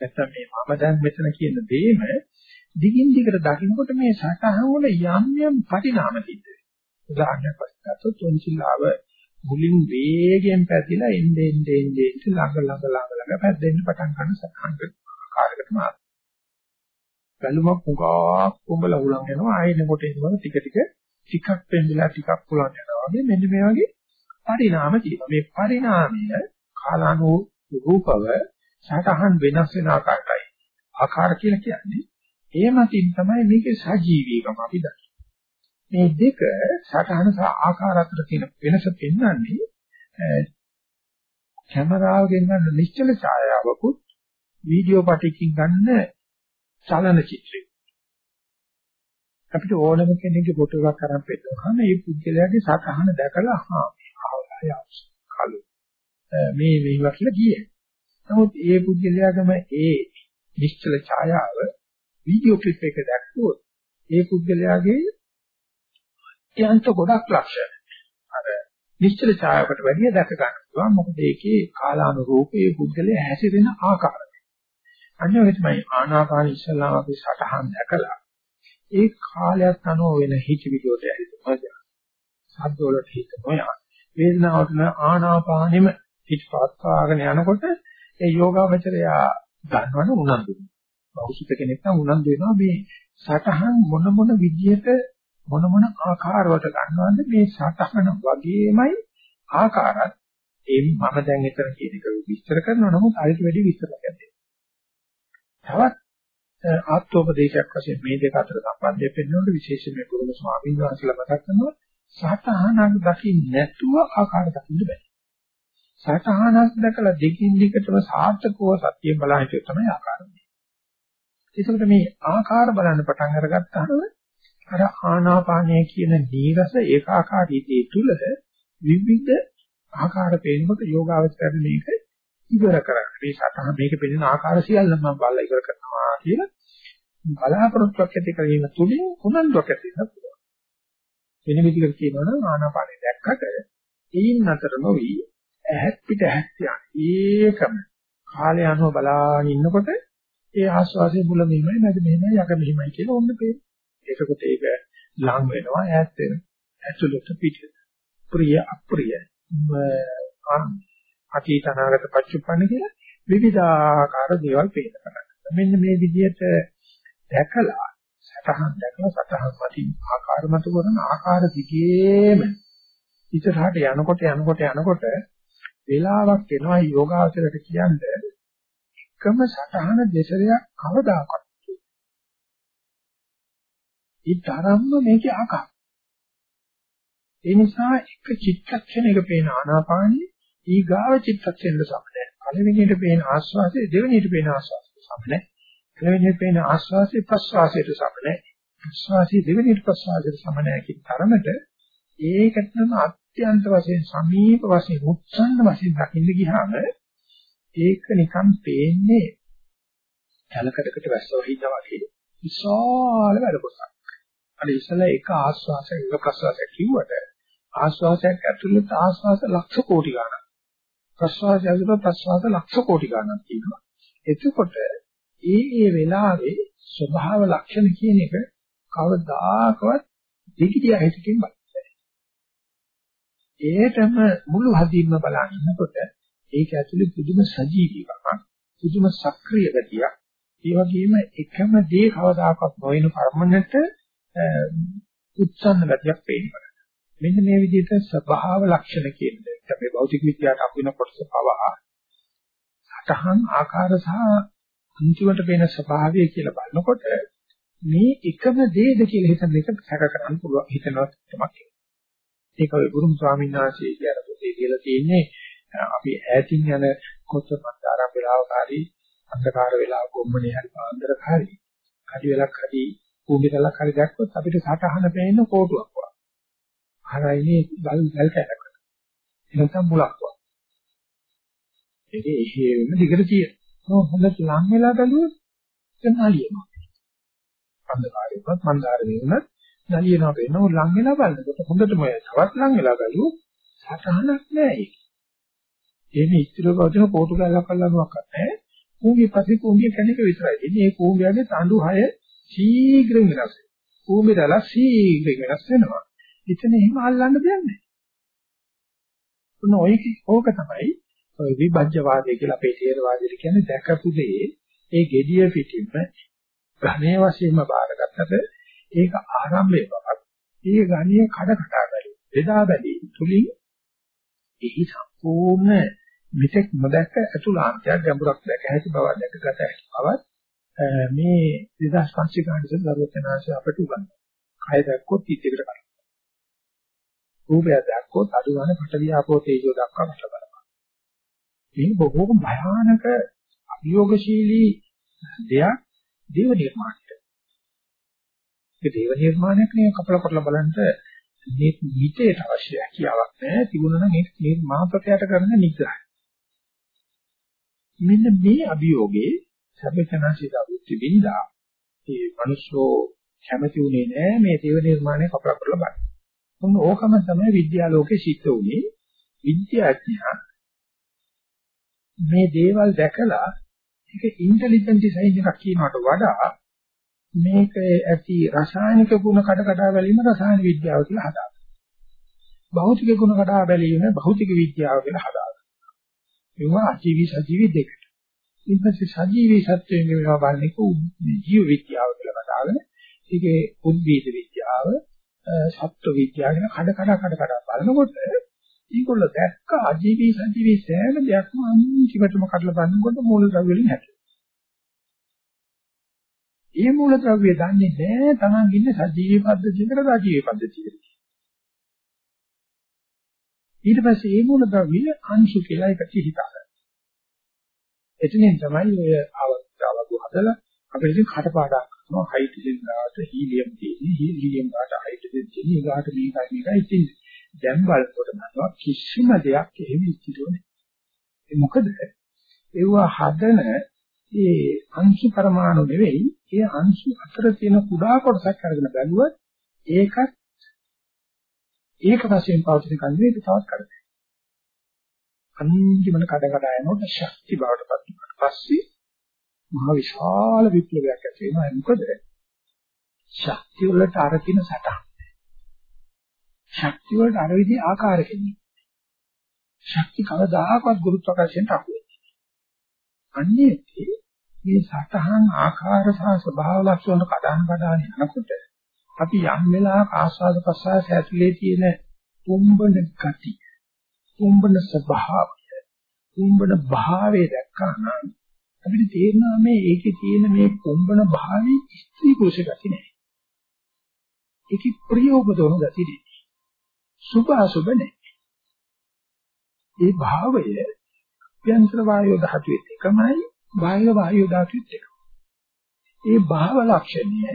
නැත්නම් මේ මම දැන් මෙතන කියන දෙයම දිගින් දිගට දකින්නකොට මේ සතහන් වල යම් යම් පරිණාම සිද්ධ වෙනවා. උදාහරණයක් වශයෙන් ගත්තොත් තොන්සිල්ලාව මුලින් වේගයෙන් පැතිලා එන්නේ එන්නේ එන්නේ ළඟ ළඟ ළඟ ළඟ පැද්දෙන්න පටන් ගන්න සතහන් කාර්යකට මාරු. බැලුමක් උගා කුඹල උලන් යනවා ආයෙනකොට එනවා ටික ටික ටිකක් පෙන්දලා ටිකක් පුලන් යනවා වගේ මෙන්න මේ වගේ පරිණාම තියෙනවා. මේ පරිණාමය කාලානුරූපව සතහන් වෙනස් වෙන ආකාරයයි. ආකාර කියලා කියන්නේ ඒ මතින් තමයි මේකේ සජීවීකම අපි දකින්නේ. මේ දෙක සතහන සහ ආකාර අතර තියෙන වෙනස පෙන්වන්නේ කැමරාවකින් ගන්න නිශ්චල ඡායාවකුත් වීඩියෝ පටයකින් ගන්න චලන චිත්‍රයක්. අපිට ඕනම කෙනෙක්ගේ ෆොටෝ එකක් අරන් පෙන්නනවා. මේ පුද්ගලයාගේ සතහන දැකලා හා කලු මේ මේවා කියලා කියයි. නමුත් ඒ පුද්ගලයාගම ඒ නිශ්චල ඡායාව වීඩියෝ ක්ලිප් එක දැක්කොත් ඒ පුද්ගලයාගේ අත්‍යන්ත ගොඩක් ලක්ෂණ. අර නිශ්චල ඡායාවකට වැඩිය දැක ගන්න පුළුවන්. මොකද ඒකේ කාලානුරූපී පුද්ගලයා හැසිරෙන ආකාරය. අන්න ඔය තමයි ආනාපාන ඉස්සලාම අපි සටහන් දැකලා ඒ කාලයක් අනුව වෙන හිතවිලියට ඇහිලා. සද්ද වලට හිත නොයා. වේදනාවට ආනාපානෙම හිත පාත්වාගෙන යනකොට ඒ යෝගාවචරය ගන්නවන උනන්දු. බෞද්ධ කෙනෙක් නම් උනන්දු වෙනවා මේ සටහන් මොන මොන විදියට මොන මොන ආකාරවලට ගන්නවද මේ සටහන වගේමයි ආකාරات ඒ මම දැන් එතන කියන එක විස්තර කරනවා නමුත් අයිට වැඩි විස්තර කරන්නේ. තවත් ආත්මෝපදේශයක් වශයෙන් මේ දෙක අතර සම්බන්ධය පෙන්වනකොට විශේෂයෙන් මේ ගුරුතුමෝ ස්වාමීන් වහන්සේලා මතක් කරනවා සතහනක් දකින්න නැතුව ආකාර දකින්න බෑ. සතහනක් දැකලා දෙකින් දිගටම සාර්ථකව සත්‍ය බලන එක තමයි ආකාරය. ඒකට මේ ආකාර බලන්න පටන් අරගත්තාම අර ආනාපානය කියන නීරස ඒකාකාරීත්වයේ තුල විවිධ ආකාර පේනකොට යෝගාවචරය මේක ඉවර කරගන්න. මේ සතහ මේක පෙනෙන ආකාර සියල්ල මම බලලා ඉවර කරනවා කියලා බලාපොරොත්තුවක් ඇති කිරීම තුලින් උනන්දුවක් ඇති වෙනවා. වෙන විදිහකට කියනවා නම් ආනාපානෙ දැක්කට ඒයින් අතර නොවි ඇහත් පිට ඇහත් යන ඒකම කාලය අනුව බලාගෙන ඉන්නකොට ඒ ආස්වාසේ මුල මෙහිමයි නැද මෙහිමයි යක මෙහිමයි කියලා ඔන්න පේනවා. ඒකකොට ඒක ලං වෙනවා ඈත් වෙනවා. ඇතුළත පිට. ප්‍රිය අප්‍රිය අතීත අනාගත පච්චුප්පන්න කියලා විවිධාකාර දේවල් පේන කරගන්න. මෙන්න මේ විදිහට දැකලා සතහන් දැකලා සතහන් වලින් ආකාර මත කරන ආකාර දිගේම ඉස්සරහට යනකොට යනකොට යනකොට වේලාවක් එනවා යෝගාවචරයට කියන්නේ එකම සතහන දෙසරයක් කවදාකවත් ඒ තරම්ම මේකේ ආකාර ඒ නිසා එක චිත්තක්ෂණයක පේන ආනාපානිය ඊගාව චිත්තක්ෂණයට සම නැහැ. පළවෙනියට පේන ආස්වාසය දෙවෙනියට පේන ආස්වාසයට සම නැහැ. පළවෙනියට පේන ආස්වාසය ප්‍රස්වාසයට සම නැහැ. ප්‍රස්වාසය දෙවෙනියට ප්‍රස්වාසයට සම නැහැ කියන තරමට ඒකටම අත්‍යන්ත වශයෙන් සමීප වශයෙන් උත්සන්න වශයෙන් දකින්න ගියාම ඒක නිකන් පේන්නේ කලකටකට වැස්සව හිටා වගේ විශාල වැඩ කොටසක්. අර ඉස්සලා එක ආස්වාසයක් එක ප්‍රස්වාසයක් කිව්වට ආස්වාසයක් ඇතුළත ආස්වාස ලක්ෂ කෝටි ගණන්. ප්‍රස්වාසය ඇතුළත ප්‍රස්වාස ලක්ෂ කෝටි ගණන් තියෙනවා. එතකොට ඒ ඒ වෙලාවේ ස්වභාව ලක්ෂණ කියන එක කවදාකවත් දෙකිදියා හිතකින් බලන්නේ. ඒකම මුළු හදින්ම බලනකොට ඒක ඇතුළේ පුදුම සජීවීකමක්, පුදුම සක්‍රීය ගතියක්, ඒ වගේම එකම දේ කවදාකවත් නොවන පර්මනන්ට් උත්සන්න ගතියක් පේනවා. මෙන්න මේ විදිහට ස්වභාව ලක්ෂණ කියන්නේ අපේ භෞතික විද්‍යාවට අහු වෙන කොටස පවා සතහන් ආකාර සහ අන්තිමට පේන ස්වභාවය කියලා බලනකොට මේ එකම දේද කියලා හිතන එක සැක කරන්න පුළුවන් හිතනවා තමයි. ඒක ඔය ගුරුම් ස්වාමීන් වහන්සේ කියන පොතේ කියලා තියෙන්නේ අපි ඈතින් යන කොච්චරවත් ආරම්භ වෙලාවකාරී අන්ධකාර වෙලාව කොම්මනේ හරි පාන්දරක හරි කඩි වෙලක් හරි කූඹිතලක් හරි දැක්කොත් අපිට සටහන පේන්න කෝටුවක් වගේ. හරයිනේ බල් බල් කැලක්. එනකම් මුලක් වගේ. ඒකේ එහෙම දිගට තියෙන. හොඳට ලං වෙලා බැලුවොත් එතන නලියනවා. අන්ධකාරයවත් මන්දාර වේුණත් නලියනවා වෙනවා ලං වෙලා බලනකොට හොඳටම තවත් ලං වෙලා බැලුවොත් සටහනක් නෑ ඒක. එන්නේ ඉස්තිරව පවතින කෝටු කැලක් අල්ලන්නවක් නැහැ. කූඹිය පස්සේ කූඹිය කෙනෙක් විතරයි. ඉතින් මේ කූඹියගේ තඬු 6 ශීඝ්‍රයෙන් වෙනස් වෙනවා. කූඹි රළ ශීඝ්‍රයෙන් වෙනස් වෙනවා. එතන එහෙම අල්ලන්න දෙයක් නැහැ. උන ඔය ඕක තමයි ඔය විභජ්‍යවාදය කියලා අපේ තේරවාදයට කියන්නේ දැකපු දේ ඒ gediya පිටින්ම ඝනේ වශයෙන්ම බාරගත්තට ඒක ආරම්භයේ බවක්. ඒ ඝනිය කඩ කඩ බැලි. බෙදා බැලි තුලින් එහි සම්පූර්ණ මෙතෙක් නොදැක්ක අතුලාන්තයක් ගැඹුරක් දැක හැකි බව දැකගත හැකි බවත් මේ 2500 ගානට දරුවචනාංශ අපට උගන්වනවා. කය දැක්කොත් ඉතිකට කරනවා. රූපය දැක්කොත් අඩු ගන්න පටවිය ආපෝ තේජෝ දක්වා මට බලනවා. මේ බොහෝම භයානක අභියෝගශීලී දෙයක් දේව නිර්මාණයට. ඒ දේව නිර්මාණයක් නේ කපල කරලා බලන්න මේ නිතේට අවශ්‍ය හැකියාවක් නැහැ. තිබුණා නම් ඒක මාපකයට කරන නිග්‍රහය. මෙන්න මේ අභියෝගේ සර්වචනසිත අවිච්ච විඳා ඒ මිනිස්සෝ කැමති උනේ නෑ මේ දේව නිර්මාණය කපලා කරලා බලන්න. මොන ඕකම තමයි විද්‍යාලෝකේ සිද්ධ උනේ. විද්‍යාඥයා මේ දේවල් දැකලා ඒක ඉන්ටෙලිජන්ට් ඩිසයින් එකක් කියනකට වඩා මේක ඇති රසායනික ගුණ කඩ කඩා බැලීම රසායන විද්‍යාව කියලා හදාගන්නවා. භෞතික ගුණ කඩා බැලීම භෞතික විද්‍යාව කියලා හදාගන්නවා. ඒවා අජීවී සජීවී දෙක. ඊපස්සේ සජීවී සත්වයෙන් මේවා බලන්නේ ජීව විද්‍යාව කියලා කතාවන. ඒකේ උද්භිද විද්‍යාව, සත්ව විද්‍යාව කියන කඩ කඩ කඩ කඩ බලනකොට ඒගොල්ලෝ දැක්ක අජීවී සජීවී සෑම දෙයක්ම අන්තිමටම කඩලා බලනකොට මූල ද්‍රව්‍ය වලින් හැදෙනවා. ඒ මූල ද්‍රව්‍ය දන්නේ නැහැ Taman ඉන්නේ සජීවී පද්ධතියකට අජීවී පද්ධතියකට. ඊට පස්සේ ඒ මූල ද්‍රව්‍ය අංශු කියලා එකට හිතාගන්න. එතනින් තමයි ඔය අවස්ථාවක හදලා අපිට ඉතින් කටපාඩම් කරනවා හයිඩ්‍රජන් ගාට හීලියම් තියෙන්නේ. හීලියම් ගාට හයිඩ්‍රජන් තියෙන්නේ. ඊගාට මේකයි මේකයි. ඉතින් දැන් බලනකොට මතවා කිසිම දෙයක් එහෙම ඉතිරුනේ ඒ මොකද? ඒවා හදන ඒ අංශු පරමාණු නෙවෙයි. ඒ අංශු අතර තියෙන කුඩා කොටසක් අරගෙන බැලුවොත් ඒකත් ඒක වශයෙන් පවතින කන්නේ ඒක තවත් කරදරයක්. අන්තිමන කඩ කඩ යනකොට ශක්ති බවට පත් වුණාට පස්සේ මහ විශාල විප්ලවයක් ඇති වෙනවා. මොකද ශක්තිය වලට අර කින සටහන්. ශක්තිය වලට අර විදිහේ ආකාරකෙකින්. ශක්ති කවදාකවත් ගුරුත්වාකර්ෂණයට අහු වෙන්නේ. අන්නේ මේ සටහන් ආකාර සහ ස්වභාව ලක්ෂණ කඩන කඩන යනකොට අපි යම් වෙලාවක ආස්වාද ප්‍රසආස ඇතුලේ තියෙන කුම්බන ගති කුම්බන ස්වභාවය කුම්බන භාවය දැක්කම අපිට තේරෙනවා මේ ඒකේ තියෙන මේ කුම්බන භාවයේ ස්ත්‍රී පුරුෂ ගති නැහැ. ඒකේ ප්‍රියෝපදවන ගති නැහැ. සුභ අසුභ නැහැ. ඒ භාවය අභ්‍යන්තර වායෝ ධාතුවේ එකමයි බාහිර වායෝ ධාතුවේ එකමයි. ඒ භාව ලක්ෂණය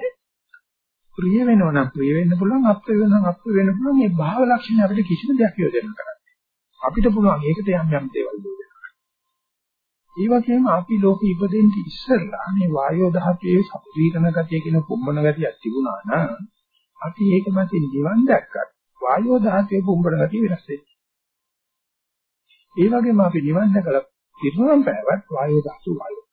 ප්‍රිය වෙනවා නම් ප්‍රිය වෙන්න පුළුවන් අප්‍රිය වෙනවා නම් අප්‍රිය වෙන්න පුළුවන් මේ භාව ලක්ෂණ අපිට කිසිම දෙයක් යොදන්න කරන්නේ. අපිට පුළුවන් ඒකට යම් යම් දේවල් යොදන්න. ඒ වගේම අපි ලෝකෙ ඉපදෙන්න ඉස්සෙල්ලා මේ වායෝ දහතුයේ සප්‍රීකරණ ගතිය කියන කුම්බන ගතියක් තිබුණා නම් අපි ඒක මතින් නිවන් දැක්කත් වායෝ දහතුයේ කුම්බන ගතිය වෙනස් වෙන්නේ. ඒ වගේම අපි නිවන් දැකලා පිරුණම් පෑවත් වායෝ දහතු වායෝ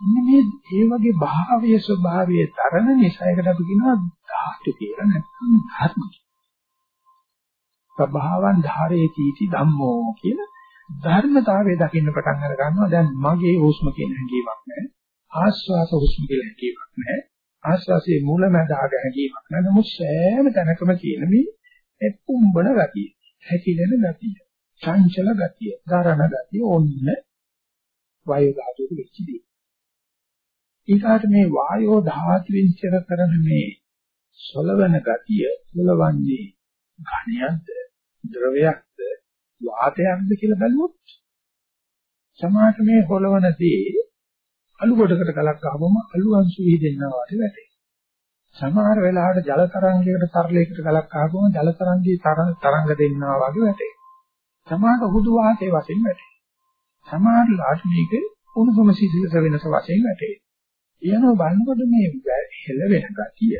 මේ ඒ වගේ භාවයේ ස්වභාවයේ තරණ නිසා ඒකට අපි කියනවා ධාතු කියලා නැත්නම් ධර්ම. ස්වභාවං ධාරේති इति ධම්මෝ කියන ධර්මතාවය දකින්න පටන් අර ගන්නවා. දැන් මගේ හුස්ම කියන හැඟීමක් නැහැ. ආස්වාස හුස්ම කියන හැඟීමක් නැහැ. ආස්වාසයේ මූලමඳ ආග හැඟීමක් නැහැ. නමුත් සෑම තැනකම කියන මේ කුම්බන ගතිය, හැකිලෙන ගතිය, චංචල ගතිය, ධාරණ ගතිය ඔන්න වායු ධාතුවේ වෙච්ච දේ. ඊට මේ වායෝ ධාතුවෙන් චර කරන මේ සොලවන ගතිය සොලවන්නේ ඝණයක්ද ද්‍රවයක්ද වාතයක්ද කියලා බැලුවොත් සමාත මේ හොලවන දේ අලු කොටකට ගලක් ගහවම අලු අංශු විහිදෙනවා වගේ වැටේ. සමහර වෙලාවට ජල තරංගයකට තරලයකට ගලක් ගහවම ජල තරංගයේ තරංග දෙන්නවා වගේ වැටේ. සමහර හුදු වාතයේ වශයෙන් වැටේ. සමහර ලාට මේක උණුසුම සිසිලස වෙනස වශයෙන් වැටේ. එනවා බලනකොට මේ හෙලවෙන ගතිය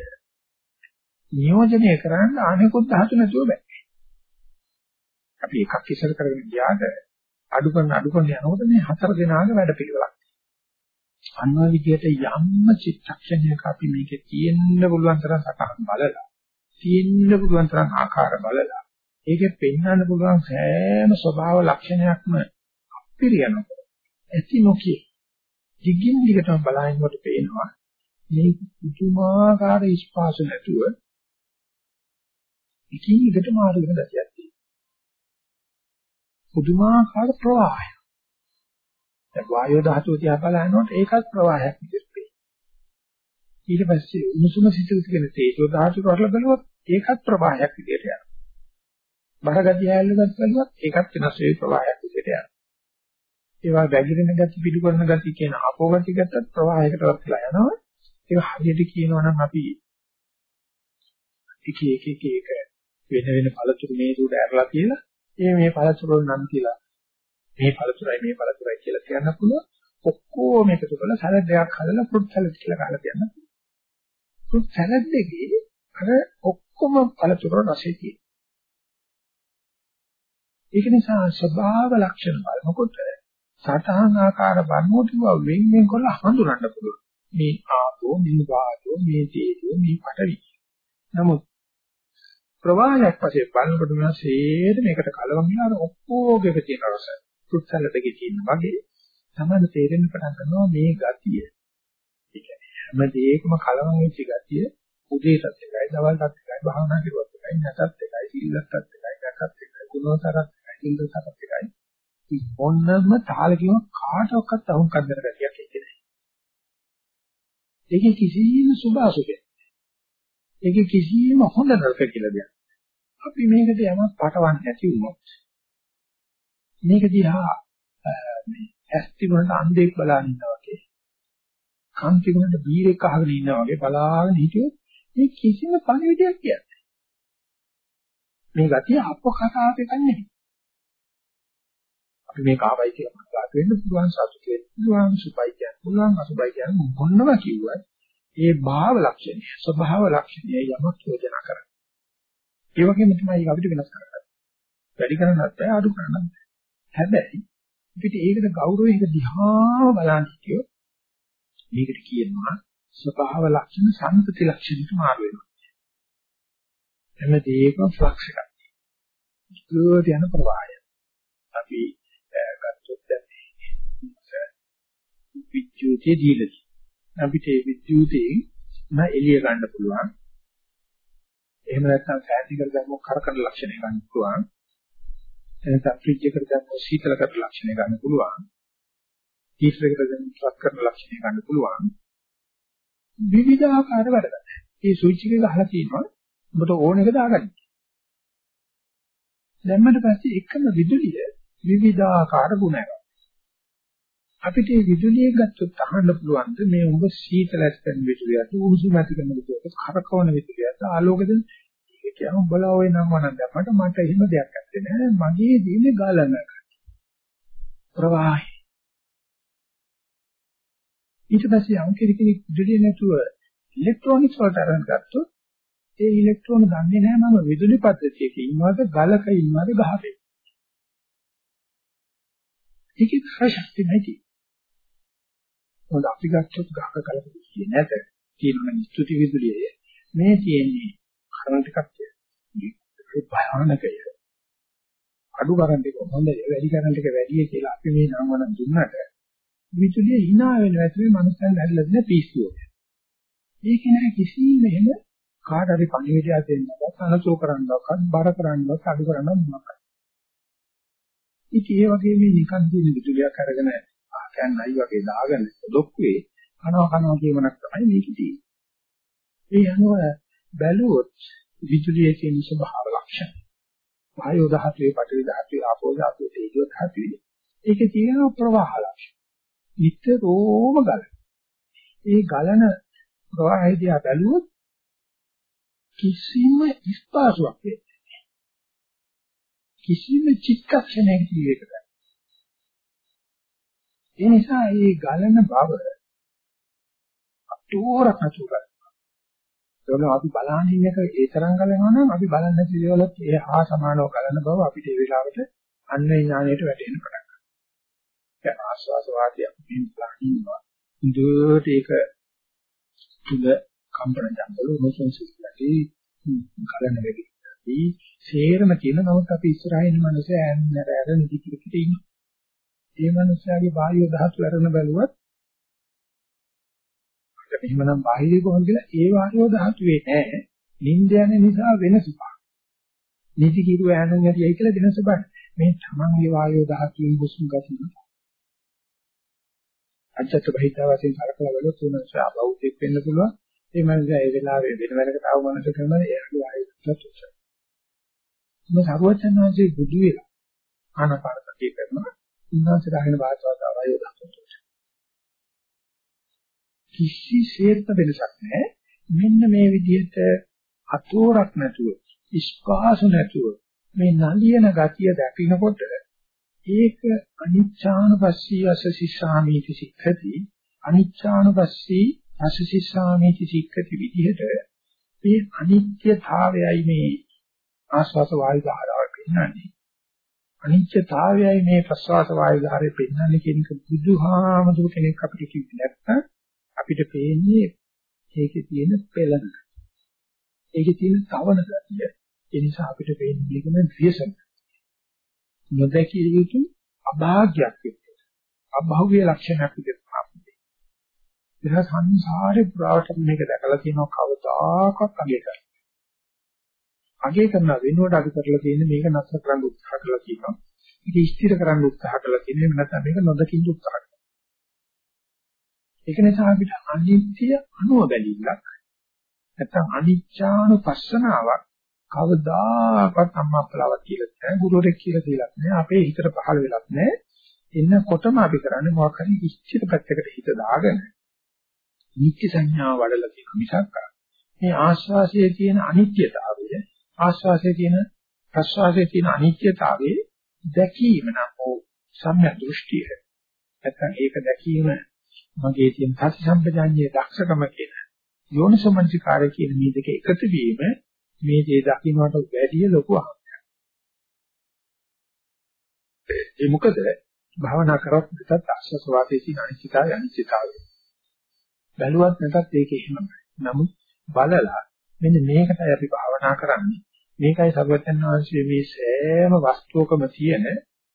නියෝජනය කරන්න අනෙකුත් ධාතු නැතුව බෑ. අපි එකක් ඉස්සර කරගෙන ගියාට අඩු කරන අඩු කරන යනකොට මේ හතර දෙනාගේ වැඩ පිළිවෙලක්. අන්ව විදියට යම්ම චිත්තක්ෂණයක අපි මේකේ තියෙන්න පුළුවන් තරම් සකහන් බලලා තියෙන්න පුළුවන් තරම් ආකාර බලලා ඒකේ පෙන්වන්න පුළුවන් සෑම ස්වභාව ලක්ෂණයක්ම අපිරියනකොට ඇති නොකිය දිගින් දිගටම බලනකොට පේනවා මේ පුදුමාකාර ස්පාසු නැතුව එකින් එකට මාරු වෙන දතියක් තියෙනවා. පුදුමාකාර ප්‍රවාහය. දැන් වායෝ ධාතුව දිහා බලනකොට ඒකත් ප්‍රවාහයක් විදිහට පේනවා. ඊට පස්සේ උණුසුම සිසිල් කියන තේජෝ ධාතුව කරලා බලුවොත් ඒකත් ප්‍රවාහයක් විදිහට යනවා. බරගතිය හැල්ලුවත් බලුවත් ඒකත් වෙනස් වේ ප්‍රවාහයක් විදිහට යනවා. ඒවා වැగిරෙන ගති පිටු කරන ගති කියන අපෝ ගති ගත්තත් ප්‍රවාහයකටවත් වෙලා යනවා. ඒක හරියට කියනවා නම් අපි එක එක එක එක වෙන වෙන පළතුරු මේ දුර ඇරලා කියලා ඒ මේ පළතුරු නම් කියලා මේ පළතුරයි මේ පළතුරයි කියලා කියන්න පුළුවන්. ඔක්කොම එකතු කරලා සලාඩ් එකක් හදලා ෆෘට් සලාඩ් කියලා ගහලා තියන්න. ෆෘට් සලාඩ් එකේ අර ඔක්කොම පළතුරු රසය තියෙනවා. ඒක නිසා ස්වභාව ලක්ෂණ බලනකොට සතහන් ආකාර වර්ණෝටිව වෙන් වෙන් කරලා හඳුනන්න පුළුවන්. මේ ආපෝ, මේ වායෝ, මේ තේජෝ, මේ පඨවි. නමුත් ප්‍රවාහයක් වශයෙන් බලනකොට මම සේද මේකට කලවම් වෙනවා ඔක්කොගෙක තියෙන රස. කුත්සල දෙකේ තියෙන වගේ තමයි තේරෙන්න පටන් ගන්නවා මේ ගතිය. ඒ කියන්නේ හැම දෙයකම කලවම් වෙච්ච ගතිය උදේටත් එකයි, දවල්ටත් එකයි, භාවනා කරුවත් එකයි, නැතත් එකයි, සිල්ලටත් එකයි, නැතත් එකයි, ගුණතරත් ඉන්ද්‍රතරත් එකයි මොන්නම තාලකින් කාටවත් අහුන් කද්දර ගැටියක් එන්නේ නැහැ. ඒකේ කිසිම සුභාසුකයක්. ඒකේ කිසිම හොඳ නරක කියලා දෙයක්. අපි මේකට යමක් පටවන්නේ නැති වුණොත් මේක දිහා මේ ඇස් තිබුණට අන්ධෙක් බලන ඉන්නවා වගේ කන් තිබුණට බීරෙක් අහගෙන ඉන්නවා වගේ බලාගෙන හිටියොත් මේ කිසිම පණිවිඩයක් කියන්නේ මේ ගතිය අප කතාවක කන්නේ අපි මේක ආවයි කියලා කතා වෙන්න පුළුවන් සතුට වෙන්න පුළුවන් සුපයි කියන්න පුළුවන් අසුබයි කියන්න මොනම කිව්වත් ඒ භාව ලක්ෂණය ස්වභාව ලක්ෂණය යමක් යෝජනා කරන්නේ. ඒ වගේම තමයි අපිට වෙනස් කරන්නේ වැඩි කරන්නත් බෑ අඩු කරන්නත් බෑ හැබැයි අපිට ඒකට ගෞරවයක දිහා බලන්න කියෝ මේකට කියනවා ස්වභාව ලක්ෂණ සම්පති ලක්ෂණට මාරු වෙනවා. එන්න දෙයක ෆ්ලක්ස් එකක්. ඒකට යන ප්‍රවාහය. අපි ගත්තොත් දැන් විද්‍යුතයේ දීලා අපිට ඒ විද්‍යුතයෙන් න එළිය ගන්න පුළුවන්. එහෙම නැත්නම් සෑදි කර ගන්න කරකඩ ලක්ෂණ ගන්න පුළුවන්. එතන ෆ්‍රිජ් එකට දැම්මොත් සීතලකට ලක්ෂණය ගන්න පුළුවන්. හීටර් එකට දැම්මොත් රත් කරන ලක්ෂණය ගන්න පුළුවන්. විවිධාකාර වැඩ කරනවා. මේ ස්විච් එක ගහලා තියෙනවා. ඔබට ඕන එක දාගන්න. දැම්මට පස්සේ එකම විදුලිය විවිධාකාර ගුණයක්. අපිට මේ විදුලිය ගත්තොත් අහන්න පුළුවන්ද මේ උඹ සීතල ඇස්තෙන් විදුලියට උණුසුම ඇති කරන විදුලියට කරකවන විදුලියට ආලෝකද? කියනවා උඹලා ওই නම් වනන්ද? මට මට එහෙම දෙයක් නැත්තේ නෑ මගේ දිනේ ගලන ප්‍රවාහය. ඊට පස්සේ යම් කෙනෙක් විදුලිය නැතුව ඉලෙක්ට්‍රොනික්ස් වලට අරන් ගත්තොත් ඒ ඉලෙක්ට්‍රෝන දන්නේ නැහැ මම විදුලි පද්ධතියක ඉන්නවද ගලක ඉන්නවද ගහක ඒකේ ප්‍රශක්ති නැති මොකද අපි ගත්තොත් ගහක ගලක කියන්නේ නැත කියනවා ස්තුති විදුලිය මේ තියෙන්නේ කරන්ට් එකක් ඒ භයානකය. අඩු කරන්ට් එක හොඳයි වැඩි කරන්ට් එක වැඩි කියලා අපි මේ නම් වන දුන්නට විදුලිය hina වෙන ඇතුලේ මනුස්සයන් ඇදලා දෙන පිස්සුව. ඒක නෑ කිසිම එහෙම කාට හරි පණිවිඩයක් දෙන්නවත් අනසෝ කරන්නවත් බර කරන්නවත් අඩු කරන්නවත් මොකක්ද. ඉතින් ඒ වගේ මේ නිකන් තියෙන විදුලියක් අරගෙන ආකයන් අයි වගේ දාගෙන දොක්වේ කනවා කනවා කියමනක් තමයි මේක තියෙන්නේ. ඒ අනුව බැලුවොත් විදුලියේ තියෙන ස්වභාව ලක්ෂණ. වායෝ ධාතුවේ, පඨවි ධාතුවේ, ආපෝ ධාතුවේ, තේජෝ ධාතුවේ. ඒකේ තියෙන ප්‍රවාහ ලක්ෂණ. නිතරම ගලන. ඒ ගලන ප්‍රවාහය දිහා බැලුවොත් කිසිම ස්පාසුවක් වෙන්නේ කිසිම චිත්තක්ෂණයක ජීවිතයක්. ඒ නිසා මේ ගලන බව අතෝරක් නැතුව ඒගොල්ලෝ අපි බලන්නේ ඉන්නක ඒ තරම් ගලනවා නම් අපි බලන්නේ නැති දේවලත් ඒ හා සමානව ගලන බව අපිට ඒ වෙලාවට අන්න ඥාණයට වැටෙන්න පටන් ගන්නවා. දැන් ආස්වාස වාදිය අපි බලනවා. දුරට ඒක තුල කම්පන ජංගල මොසොන් සිස්ටි ගලන වෙලයි. ඒ සේරම කියන නමුත් අපි ඉස්සරහින් මනස ඇන්නර ඇර නිදි කිලිකිට ඉන්නවා. ඒ මනුස්සයාගේ බාහිර ධාතු අරන බැලුවත් එහෙමනම් බාහිරේ කොහොමද කියලා ඒ වායෝ ධාතුවේ නැහැ. නිින්ද යන නිසා වෙනසක්. නිදි කිරුව ඈනන් යටියි කියලා වෙනස බෑ. මේ තමන්ගේ වායෝ ධාතුවේ හුස්ම ගන්න. අජත්ත බහිතා වශයෙන් කරකලා බලුවොත් උනසා බෞද්ධෙක් වෙන්න පුළුවන්. ඒ මනසේ ඒ වෙලාවේ වෙන වෙනකට ආව මනස කරනවා එයාගේ වායෝ ධාතුව. මේ සරුවචනාංශයේ බුදු වෙලා ආනපානසතිය කරනවා. උන්වහන්සේ දාගෙන වාචාව වායෝ ධාතුව. කිසිසේත්ම වෙනසක් නැහැ. මෙන්න මේ විදිහට අතෝරක් නැතුව, ස්පාසු නැතුව මේ නලියන ගතිය දකිනකොට ඒක අනිච්ඡානුපස්සී අසසිස්සාමීති සික්ඛති අනිච්ඡානුපස්සී අසසිස්සාමීති සික්ඛති විදිහට මේ අනිත්‍යතාවයයි මේ ආස්වාස වායු ධාරාව පෙන්වන්නේ අනිත්‍යතාවයයි මේ ප්‍රස්වාස වායු ධාරය පෙන්වන්නේ කියන එක බුදුහාමුදුරු කෙනෙක් අපිට කිව්වේ නැත්නම් අපිට පේන්නේ ඒකේ තියෙන පෙළන. ඒකේ තියෙන තවන ගතිය. ඒ නිසා අපිට පේන්නේ මේකම ද්වේෂය. නොදැකිය යුතු අභාග්‍යයක් විදිහට. අභෞවිය ලක්ෂණයක් විදිහට අපිට. ඒක සංසාරේ පුරාවට මේක දැකලා තියෙනවා කවදාකවත් අගේ කරන්නේ. අගේ කරන වෙනුවට අපි කරලා තියෙන්නේ මේක නතර කරන්න උත්සාහ කරලා තියෙනවා. මේක ස්ථිර කරන්න උත්සාහ කරලා තියෙනවා. නැත්නම් මේක නොදකින්න උත්සාහ කරනවා. ඒක නිසා අපිට අනිත්‍ය අනුව බැලිල්ලක් නැත්නම් අනිච්චානුපස්සනාවක් කවදාකවත් අම්මා අප්පලාවක් කියලා නැහැ ගුරුවරයෙක් කියලා කියලා නැහැ අපේ හිතට පහළ වෙලක් නැහැ එන්නකොටම අපි කරන්නේ මොකක් හරි ඉච්ඡිත පැත්තකට හිත දාගෙන නිත්‍ය සංඥාව වඩලා තියෙන මිසක් මේ ආස්වාසයේ තියෙන අනිත්‍යතාවය ආස්වාසයේ තියෙන ප්‍රස්වාසයේ තියෙන අනිත්‍යතාවය දැකීම නම් ඕ සම්‍යක් දෘෂ්ටිය නැත්නම් ඒක දැකීම මගේ තියෙන සති සම්පජාඤ්ඤයේ දක්ෂකම කියන යෝනිසමංචකාරය කියන මේ දෙක එකතු වීම මේ දේ දකින්නට වැඩිය ලොකු අහඹයක්. ඒ මොකද භාවනා කරත් නැත්නම් ආස්වාස වාතයේ තියෙන අනිත්‍යතාවය අනිත්‍යතාවය. බැලුවත් නැත්නම් ඒක එහෙමයි. නමුත් බලලා මෙන්න මේකටයි අපි භාවනා කරන්නේ. මේකයි සර්වඥාන් වහන්සේ මේ සෑම වස්තුවකම තියෙන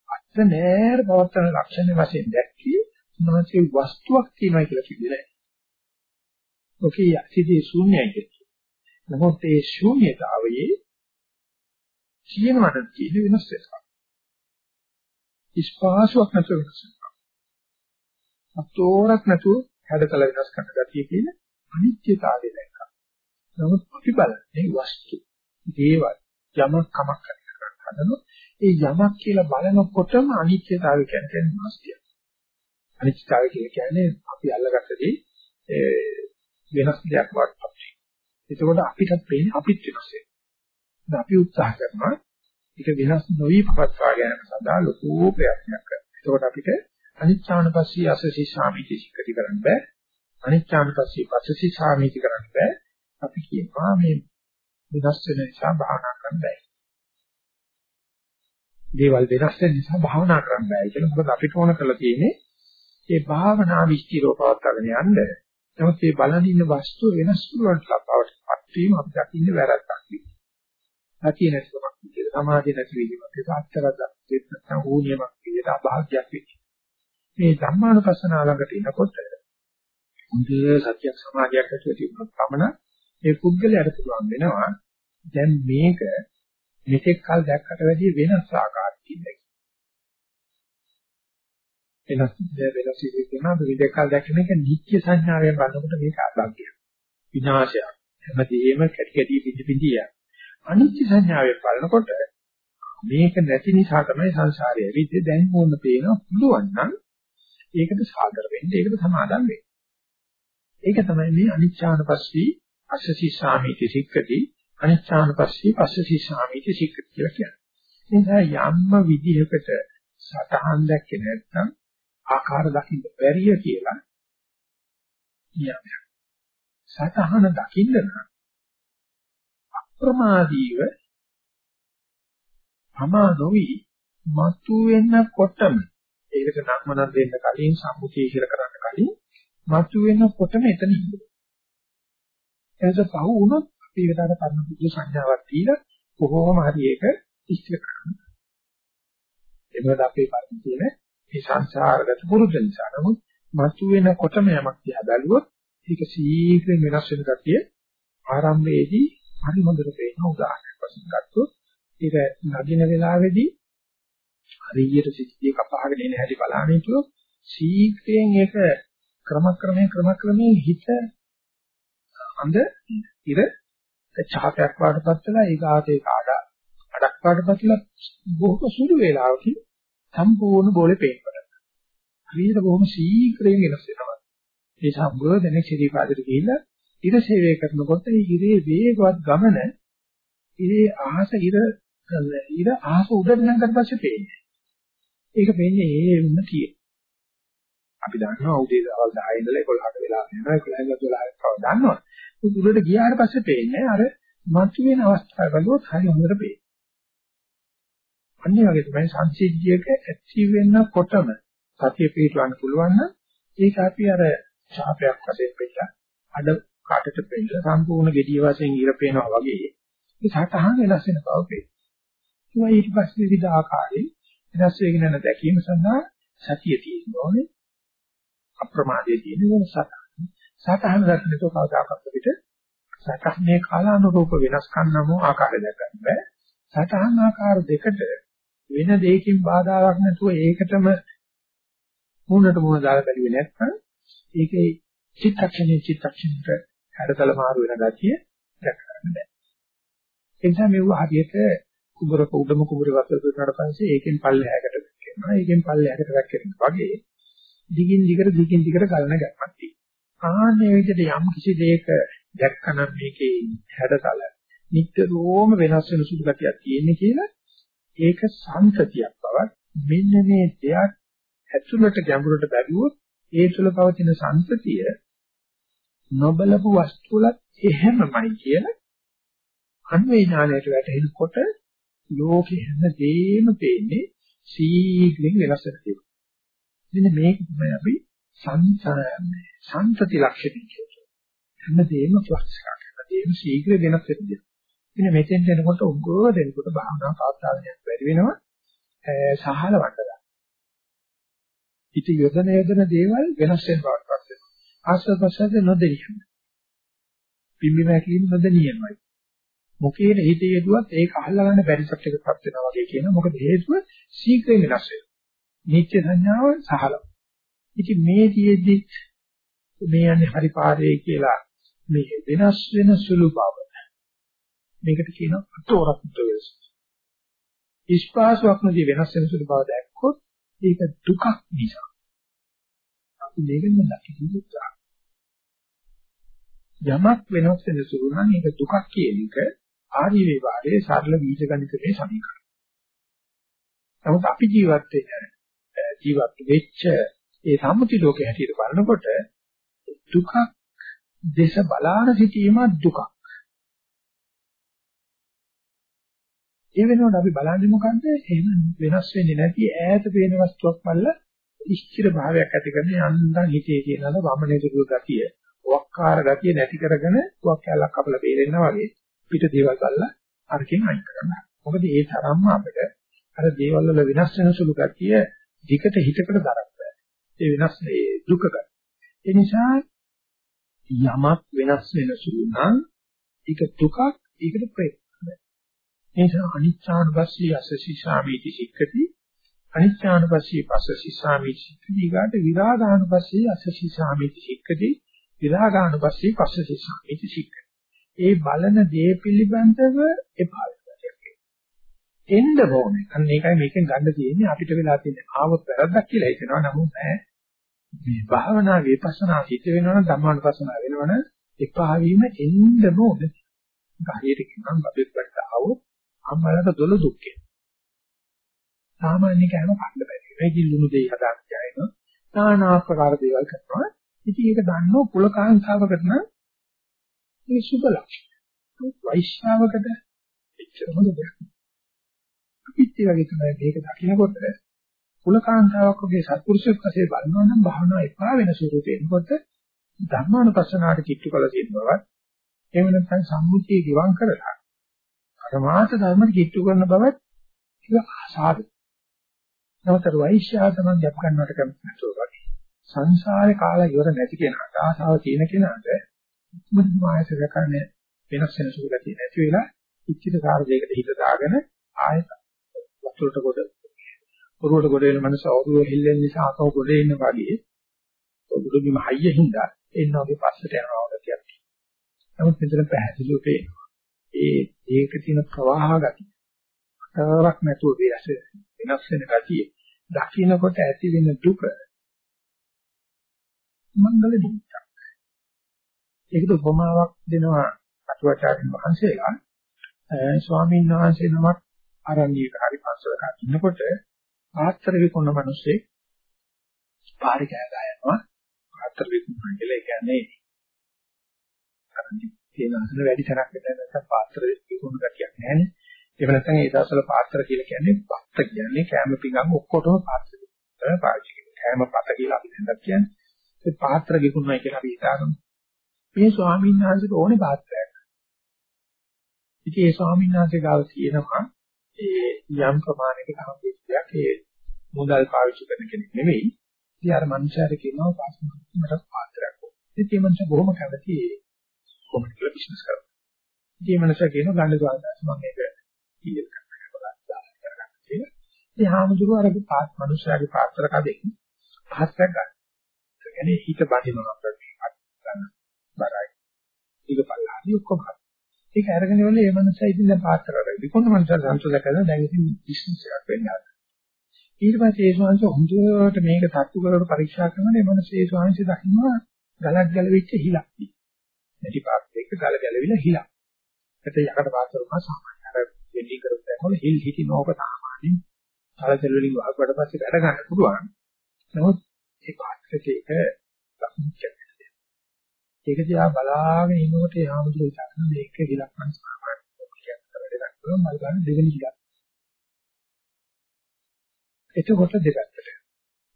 අත්ත නෑර පවත්තන ලක්ෂණ වශයෙන් දැක්කේ උන්වහන්සේ වස්තුවක් තියෙනවා කියලා කිව්වේ නෑ. ඔකේ යසිදී ශූන්‍යයි කියන්නේ. නමුත් ඒ ශූන්‍යතාවයේ කියනවට කියන වෙනස් වෙනවා. ස්පාසුවක් නැතුව වෙනස් වෙනවා. අතෝරක් නැතුව හැඩතල වෙනස් කරන ගතිය කියන අනිත්‍යතාවය දැක්කා. නමුත් අපි බලන්නේ වස්තු, දේවල්, යමක් කමක් කරගෙන හදනවා. ඒ යමක් කියලා බලනකොටම අනිත්‍යතාවය කියන්නේ නැස්තිය. අනිත්‍යතාවය කියන්නේ අපි අල්ලගත්ත දේ වෙනස් දෙයක් වටපත්. එතකොට අපිටත් පේන්නේ අපිත් වෙනස් වෙනවා. අපි උත්සාහ කරනවා ඒක වෙනස් නොවි පවත්වා ගැනීම සඳහා ලොකු ප්‍රයත්නයක් කරනවා. එතකොට අපිට අනිච්ඡානපස්සී අසසී සාමිති සික්කටි කරන්න බෑ. අනිච්ඡානපස්සී පස්සසී සාමිති කරන්න බෑ. අපි කියනවා මේ වෙනස් වෙන නිසා භාවනා කරන්න බෑ. දේවල් වෙනස් වෙන නිසා භාවනා කරන්න බෑ කියලා. මොකද අපිට ඕන කරලා තියෙන්නේ මේ භාවනා විස්තරව පවත්වාගෙන යන්න. නමුත් මේ බලන ඉන්න වස්තුව වෙනස් වුණාට ලබවටපත් වීම අපි දකින්නේ වැරද්දක් විදියට. නැති නැතිවක් විදියට, සමාධිය නැති වීමක් විදියට, අත්තරක් නැත්නම් ඌනියමක් විදියට, අභාග්‍යයක් විදියට. මේ ධර්මානුපස්සනාව ළඟට එනකොට හොඳ සත්‍යයක් සමාධියක් ඇතුළත තිබුණොත් පමණ ඒ පුද්ගලයාට පුළුවන් වෙනවා දැන් මේක මෙතෙක් කල් දැක්කට වැඩිය වෙනස් ආකාරයකින් දැක. වෙනස් වෙනස් විදිහකින් අපි මෙතෙක් කල් දැක්ක මේක නිත්‍ය සංඥාවෙන් බලනකොට මේක අභාග්‍යයක්. විනාශයක්. හැමදේම කැටි කැටි පිටි පිටි යන. අනිත්‍ය සංඥාවෙන් බලනකොට මේක නැති නිසා තමයි සංසාරයේ විද්‍ය දැන් මොන පේන පුළුවන් නම් ඒකට සාදර වෙන්න ඒකට සමාදම් වෙන්න. ඒක තමයි මේ අනිච්ඡානපස්සී අස්සසි සාමිති සික්කති අනිච්ඡානපස්සී පස්සසි සාමිති සික්කති කියලා කියන්නේ. ඒ නිසා යම්ම විදිහකට සතහන් දැක්කේ නැත්නම් ආකාර දකින්න බැරිය කියලා කියන්නේ. සතහන දකින්න නම් අප්‍රමාදීව අමා නොවි මතු වෙනකොටම ඒකට නම්මනම් දෙන්න කලින් සම්මුතිය කියලා කරන්න කලින් මතු වෙනකොටම එතන ඉන්නවා. එතකොට පහ වුණොත් අපි ඒකට අර කර්ම පුදු සංඥාවක් දීලා කොහොම හරි ඒක ඉස්තිර කරනවා. එතකොට අපේ පරිදි තියෙන මේ සංසාරගත පුරුද්ද නිසා නමුත් මතු වෙනකොටම යමක් දිහා බැලුවොත් ඒක ශීඝ්‍රයෙන් වෙනස් වෙන ගතිය ආරම්භයේදී හරි හොඳට පේන උදාහරණයක් වශයෙන් ගත්තොත් ඒක නගින වෙලාවේදී හරියට සිද්ධිය කපහගෙන එන හැටි බලන්න හිතුවොත් ශීඝ්‍රයෙන් ඒක ක්‍රමක්‍රමයෙන් ක්‍රමක්‍රමයෙන් හිත අඳ ඉර ඡාපයක් වඩපත් වෙලා ඊගාට ඒක අඩ අඩක් වඩපත් වෙලා බොහෝ සුළු වේලාවකින් සම්පූර්ණ බෝලේ පේනවා. හරියට බොහොම ශීඝ්‍රයෙන් වෙනස් වෙනවා. ඒ සම්බුව දැනෙක් ශරීරපාදයට ගිහිල්ලා ඉර සේවය කරනකොට ඒ ඉරේ වේගවත් ගමන ඉරේ අහස ඉර ඉර අහස උඩට නැගකට පස්සේ පේන්නේ. ඒක වෙන්නේ ඒ වුණ තියෙන. අපි දන්නවා උදේ දවල් 10 ඉඳලා 11ට වෙලා යනවා 11 ඉඳලා 12ට කව දන්නවා. උඩට ගියාට පස්සේ පේන්නේ අර මතුවෙන අවස්ථාව බලුවොත් හරි හොඳට පේනවා. අනිත් වගේ තමයි සංසිද්ධියක ඇති වෙනකොටම සතිය පිටවන්න පුළුවන් නම් ඒක අපි අර ඡාපයක් වශයෙන් පිටලා අඩ කාටට පෙන්න සම්පූර්ණ gediy වශයෙන් ඉර පේනවා වගේ ඒ සතහන් වෙනස් වෙන බව පේනවා. ඊට පස්සේ විවිධ ආකාරයෙන් වෙනස් වෙගෙන යන දැකීම සඳහා සතිය තියෙන්න ඕනේ. අප්‍රමාදයේ තියෙන වෙන සතහන්. සතහන් දක්නට කවදාකවත් අපිට සතහනේ කාලානුරූප වෙනස්කම් නම් ආකාරය දැක්කම බෑ. සතහන් ආකාර දෙකට වෙන දෙයකින් බාධාවක් නැතුව ඒකටම මුණට මුණ දාලා බැලුවේ නැත්නම් ඒකේ චිත්තක්ෂණේ චිත්තක්ෂණයට හැඩතල මාරු වෙන ගතිය දැක ගන්න බෑ. ඒ නිසා මේව හරියට කුඹරක උඩම කුඹරේ වතුර දුන්නාට පස්සේ ඒකෙන් පල්ලෙහාකට වැක්කෙනවා. ඒකෙන් පල්ලෙහාකට වැක්කෙනවා වගේ දිගින් දිගට දිගින් දිගට ගලන ගැම්මක් තියෙනවා. ආන්නේ විදිහට යම් කිසි දෙයක දැක්කනම් මේකේ හැඩතල නිට්ටරෝම වෙනස් වෙන සුළු ගතියක් තියෙන්නේ කියලා ඒක සංතතියක් බවත් මෙන්න මේ දෙයක් ඇතුළට ගැඹුරට බැලුවොත් ඒ තුළ පවතින සංතතිය නොබලපු වස්තුවලත් එහෙමමයි කියලා අන්වේ ඥානයට වැටෙනකොට ලෝකෙ හැමදේම පේන්නේ සීඝ්‍රයෙන් වෙනස් වෙනවා. මෙන්න මේක තමයි අපි සංතති ලක්ෂණය කියන්නේ. හැමදේම ෆ්ලක්ස් එකක්. හැමදේම ශීඝ්‍ර වෙනස් වෙනවා. ඉතින් මෙතෙන් දෙනකොට උගෝ දෙනකොට භාවනා පාස්තාවනයක් වැඩි වෙනවා. සහල වටලා. ඉතින් යොදන යොදන දේවල් වෙනස් වෙන බවට පත් වෙනවා. ආස්වාද ප්‍රසද්ද නොදෙනියම. පිම්බි මැකීම නොදෙනියමයි. මොකේද හිතේ යෙදුවත් ඒක අහලා ගන්න බැරි සත්‍යයකටපත් වෙනවා වගේ කියනවා. මොකද හේතුව ශීඝ්‍රයෙන් වෙනස් වෙනවා. නිත්‍ය සංඥාව සහල. ඉතින් මේ දිෙද්දි මේ යන්නේ හරි පාරේ කියලා මේ වෙනස් වෙන සුළු බව. මේකට කියනවා අතෝරක්ත වෙනස. ඉස්පාසුවක් නැති වෙනස් වෙන සුළු බව දැක්කොත් ඒක දුකක් නිසා. අපි මේකෙන් දකින්න උත්සාහ. යමක් වෙනස් වෙන සුළු නම් ඒක දුකක් කියන එක ආර්ය විවාදයේ සරල බීජ ගණිතයේ සමීකරණය. නමුත් අපි ජීවත් වෙන ජීවත් වෙච්ච ඒ සම්මුති ලෝකයේ හැටියට බලනකොට දුකක් දේශ බලාන සිටීම දුකක්. ඒ වෙනකොට අපි බලන්නේ මොකද්ද? එහෙම වෙනස් වෙන්නේ නැති ඈත පේන වස්තුවක් මල්ල ඉස්තිර භාවයක් ඇති කරන යන්තම් හිතේ කියනද වමනේ දුරු ගතිය, වක්කාර ගතිය නැති කරගෙන වක් කැලක් අපල බේරෙනවා වගේ පිට දේවල් ගල්ලා අරකින් අයින් කරනවා. මොකද ඒ තරම්ම අපිට අර දේවල් වල වෙනස් වෙන සුළු ගතිය විකට හිතකට දරක් බෑ. ඒ වෙනස් ඒ දුකක. ඒ නිසා යමක් වෙනස් වෙන සුළු නම් ඒක දුකක් ඒකට ප්‍රේත. ඒ නිසා අනිච්චානුපස්සී අසසි සාමීති සික්කති අනිච්චානුපස්සී පස්සසි සාමීති සික්කති ඊගාට විරාගානුපස්සී අසසි සාමීති සික්කති විරාගානුපස්සී පස්සසි සාමීති සික්කති. ඒ බලන දේ පිළිබඳව එපා එන්න ඕනේ. අන්න ඒකයි මේකෙන් ගන්න තියෙන්නේ අපිට වෙලා තියෙන්නේ ආවොත් වැරද්දක් කියලා හිතනවා නමුත් නෑ. මේ භාවනා විපස්සනා සිද්ධ වෙනවනම් ධම්මානුපස්සනා වෙනවනම් එපා වීම එන්න ඕනේ. හරියට කියනම් බබෙක් වලට ආවොත් අම්මලට දොළ දුක්කේ. සාමාන්‍ය කෑම කන්න බැරි. ඒ කිල්ලුණු දෙයි හදාන්න යනවා. নানা ආකාර දේවල් කරනවා. ඉතින් ඒක දන්නෝ කුලකාංශාවකට නම් මේ සුබ ලක්ෂණ. වෛශ්‍යාවකට එච්චර හොඳ දෙයක්. අපිත් ඒ වගේ තමයි මේක දකිනකොට කුලකාන්තාවක් වගේ සත්පුරුෂයෙක් වශයෙන් බලනවා නම් භාවනා එපා වෙන ස්වරූපේ එනකොට ධර්මානුපස්සනාවට කිට්ටු කළ තියෙන බවත් එහෙම නැත්නම් සම්මුතිය ගිවං කරලා පරමාර්ථ ධර්මයට කිට්ටු කරන බවත් ඒක සාධු. නමුත් වෛශ්‍යා තමයි ජප් ගන්නවට කැමති නැතුව වගේ. සංසාරේ කාලා ඉවර නැති කෙනාට ආසාව තියෙන කෙනාට මුදු මායස කරන්නේ වෙනස් වෙන සුළු ගැටි නැති වෙලා ඉච්ඡිත කාර්යයකට හිත දාගෙන ආයත වතුරට කොට ඔරුවට කොට වෙන මනස ඔරුව හෙල්ලෙන නිසා අතව කොට ඉන්න වගේ ඔරුව බිම හයිය හින්දා එන්න වගේ පස්සට යනවා වගේ කියනවා. නමුත් මෙතන පැහැදිලිව පේනවා. ඒ ඒක තියෙන ප්‍රවාහ ගතිය. තරක් නැතුව වෙනස් වෙනස් වෙන ගතිය. දකින්නකොට ඇති වෙන දුක මංගල දුක්ඛ. ඒකට උපමාවක් දෙනවා අටුවාචාර්යන් වහන්සේලා ස්වාමීන් වහන්සේ නමක් ආරණ්‍යයක හරි පස්සලක ඉන්නකොට ආත්‍ර විකුණ මිනිස්සේ පාරේ කෑ ගහනවා ආත්‍ර විකුණ කියලා ඒ කියන්නේ ආරණ්‍ය තේනසල වැඩි තරක් නැත්නම් පාත්‍ර විකුණ ගතියක් නැහැනේ ඒක නැත්නම් ඒ දවස්වල පාත්‍ර කියලා කියන්නේ පත්ත කියන්නේ කැම පිඟම් ඔක්කොටම පාත්‍ර තමයි පාවිච්චි කරන්නේ කැම පත කියලා අපි දැන් කියන්නේ. ඒ පාත්‍ර විකුණනවා කියලා අපි හිතාගමු. මේ ස්වාමීන් වහන්සේට ඕනේ පාත්‍රයක් ඉතින් ඒ ස්වාමීන් වහන්සේ ගාව තියෙනවා ඒ යම් ප්‍රමාණයකට හම්බෙච්චයක් ඒ මුදල් පාවිච්චි කරන කෙනෙක් නෙවෙයි. ඉතින් අර මනුස්සයාට කියනවා පාස්මකට පාත්‍රයක් ඕන. ඉතින් මේ මනුස්සයා බොහොම කැමති කොහොමද කියලා බිස්නස් කරනවා. ඉතින් මේ මනස කියන ගන්න දුවන්දාස් මම මේක කීයද කරන්න කියලා. ඉතින් හාමුදුරුවෝ අර පාස් මනුස්සයාගේ පාත්‍ර කඩේ පහස්සක් ගන්න. ඒ කියන්නේ හිත බඳිනවා අපිට ගන්න බරයි. ඒක පල්ලාදී ඔක්කොම හරි. ඒක අරගෙන ඉවරලා ඒ මනුස්සයා ඉතින් දැන් පාස් කරලා විකුණන මනුස්සයා සන්තෝෂ කරලා දැන් ඉතින් බිස්නස් එකක් වෙන්න ආවා. ඊට පස්සේ ඒ ස්වාමීන් හොඳට මේක තට්ටු කරලා පරීක්ෂා කරනකොට ඒ මනුස්සයා ඒ ස්වාමීන් දකින්නවා ගලක් ගැලවිච්ච හිලක් තියෙනවා. නැටි පාත් එක ගල ගැලවිලා හිලක්. ඒත් යකට පාත් කරනවා සාමාන්‍ය අර වෙඩි කරපු වල හිල් හිටි නෝක සාමාන්‍යයෙන් සාලසල් වලින් වහකට පස්සේ වැඩ ගන්න පුළුවන්. නමුත් ඒ පාත්‍රයට ඒක ලකුණු ඒක දිහා බලාගෙන ඉනකොට යාමුදුර ඉතින් මේක හිලක් නම් සාමාන්‍ය කොටියක් කරලා ගන්නවා මල් ගන්න දෙවෙනි හිලක්. එතකොට දෙපැත්තට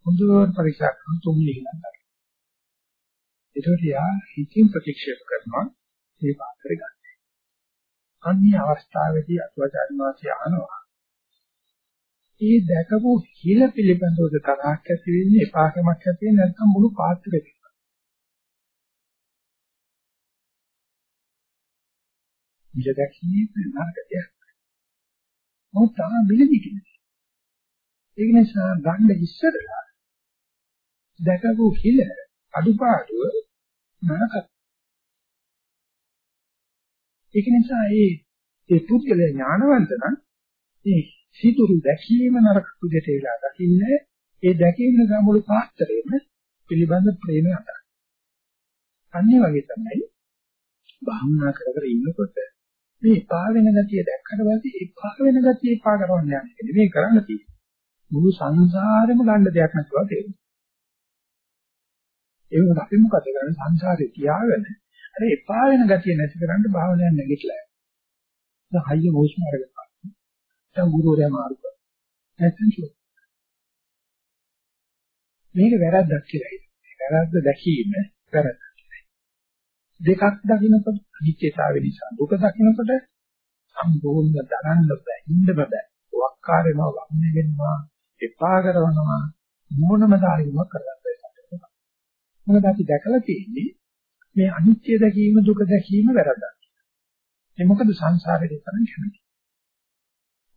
හොඳට පරීක්ෂා කරන තුන්වෙනි හිලක් ගන්න. එතකොට යා හිතින් ප්‍රතික්ෂේප කරනවා මේ පාත්‍රය ගන්න. අන්නේ අවස්ථාවේදී අතුවාචාර්ය වාසිය අහනවා. ඒ දැකපු හිල පිළිබඳව තරහක් ඇති වෙන්නේ එපාකමක් ඇති වෙන්නේ නැත්නම් මුළු පාත්‍රෙක. මිල දැකීමේ නරකය. මොකද තමයි මිලදී කියන්නේ. ඒක නිසා ගන්න ඉස්සරලා දැකපු හිල අඩුපාඩුව නරක. ඒක නිසා ඒ ඒ පුද්ගල ඥානවන්ත නම් ඒ සිතුරු දැකීම නරක විදිහට ඒලා දකින්නේ ඒ දැකීම නිසා මුළු පාත්‍රයේම පිළිබඳ ප්‍රේමය අතර. අන්නේ වගේ තමයි භාවනා කර කර ඉන්නකොට මේ එපා වෙන ගතිය දැක්කට පස්සේ එපා වෙන ගතිය එපා කරවන්න යන්නේ. මේ කරන්න තියෙන්නේ. මුළු සංසාරෙම ගන්න දෙයක් නැතුව තේරෙනවා. ඒ වුණත් අපි මොකද කරන්නේ සංසාරේ තියාගෙන අර එපා වෙන ගතිය නැති කරන්න භාවනාවක් නැගිටලා. දැන් හයිය මොස්ම අරගෙන ගන්න. දැන් ගුරුවරයා මාරු කරා. නැත්නම් චෝ. මේක වැරද්දක් කියලා හිතේ. වැරද්ද දැකීම වැරද්ද. දෙකක් දකින්නකොට අනිත්‍යතාවය නිසා දුක දකින්නකොට සම්පූර්ණ දරන්න බෑ ඉන්න බෑ. වක්කාරේම වන්නේ වෙනවා එපා කරනවා මොනම ධාරියක් කරන්න බෑ. මොකද අපි දැකලා තියෙන්නේ මේ අනිත්‍ය දැකීම දුක දැකීම වැරද්දක්. ඒ මොකද සංසාරේ දෙකම කැමති.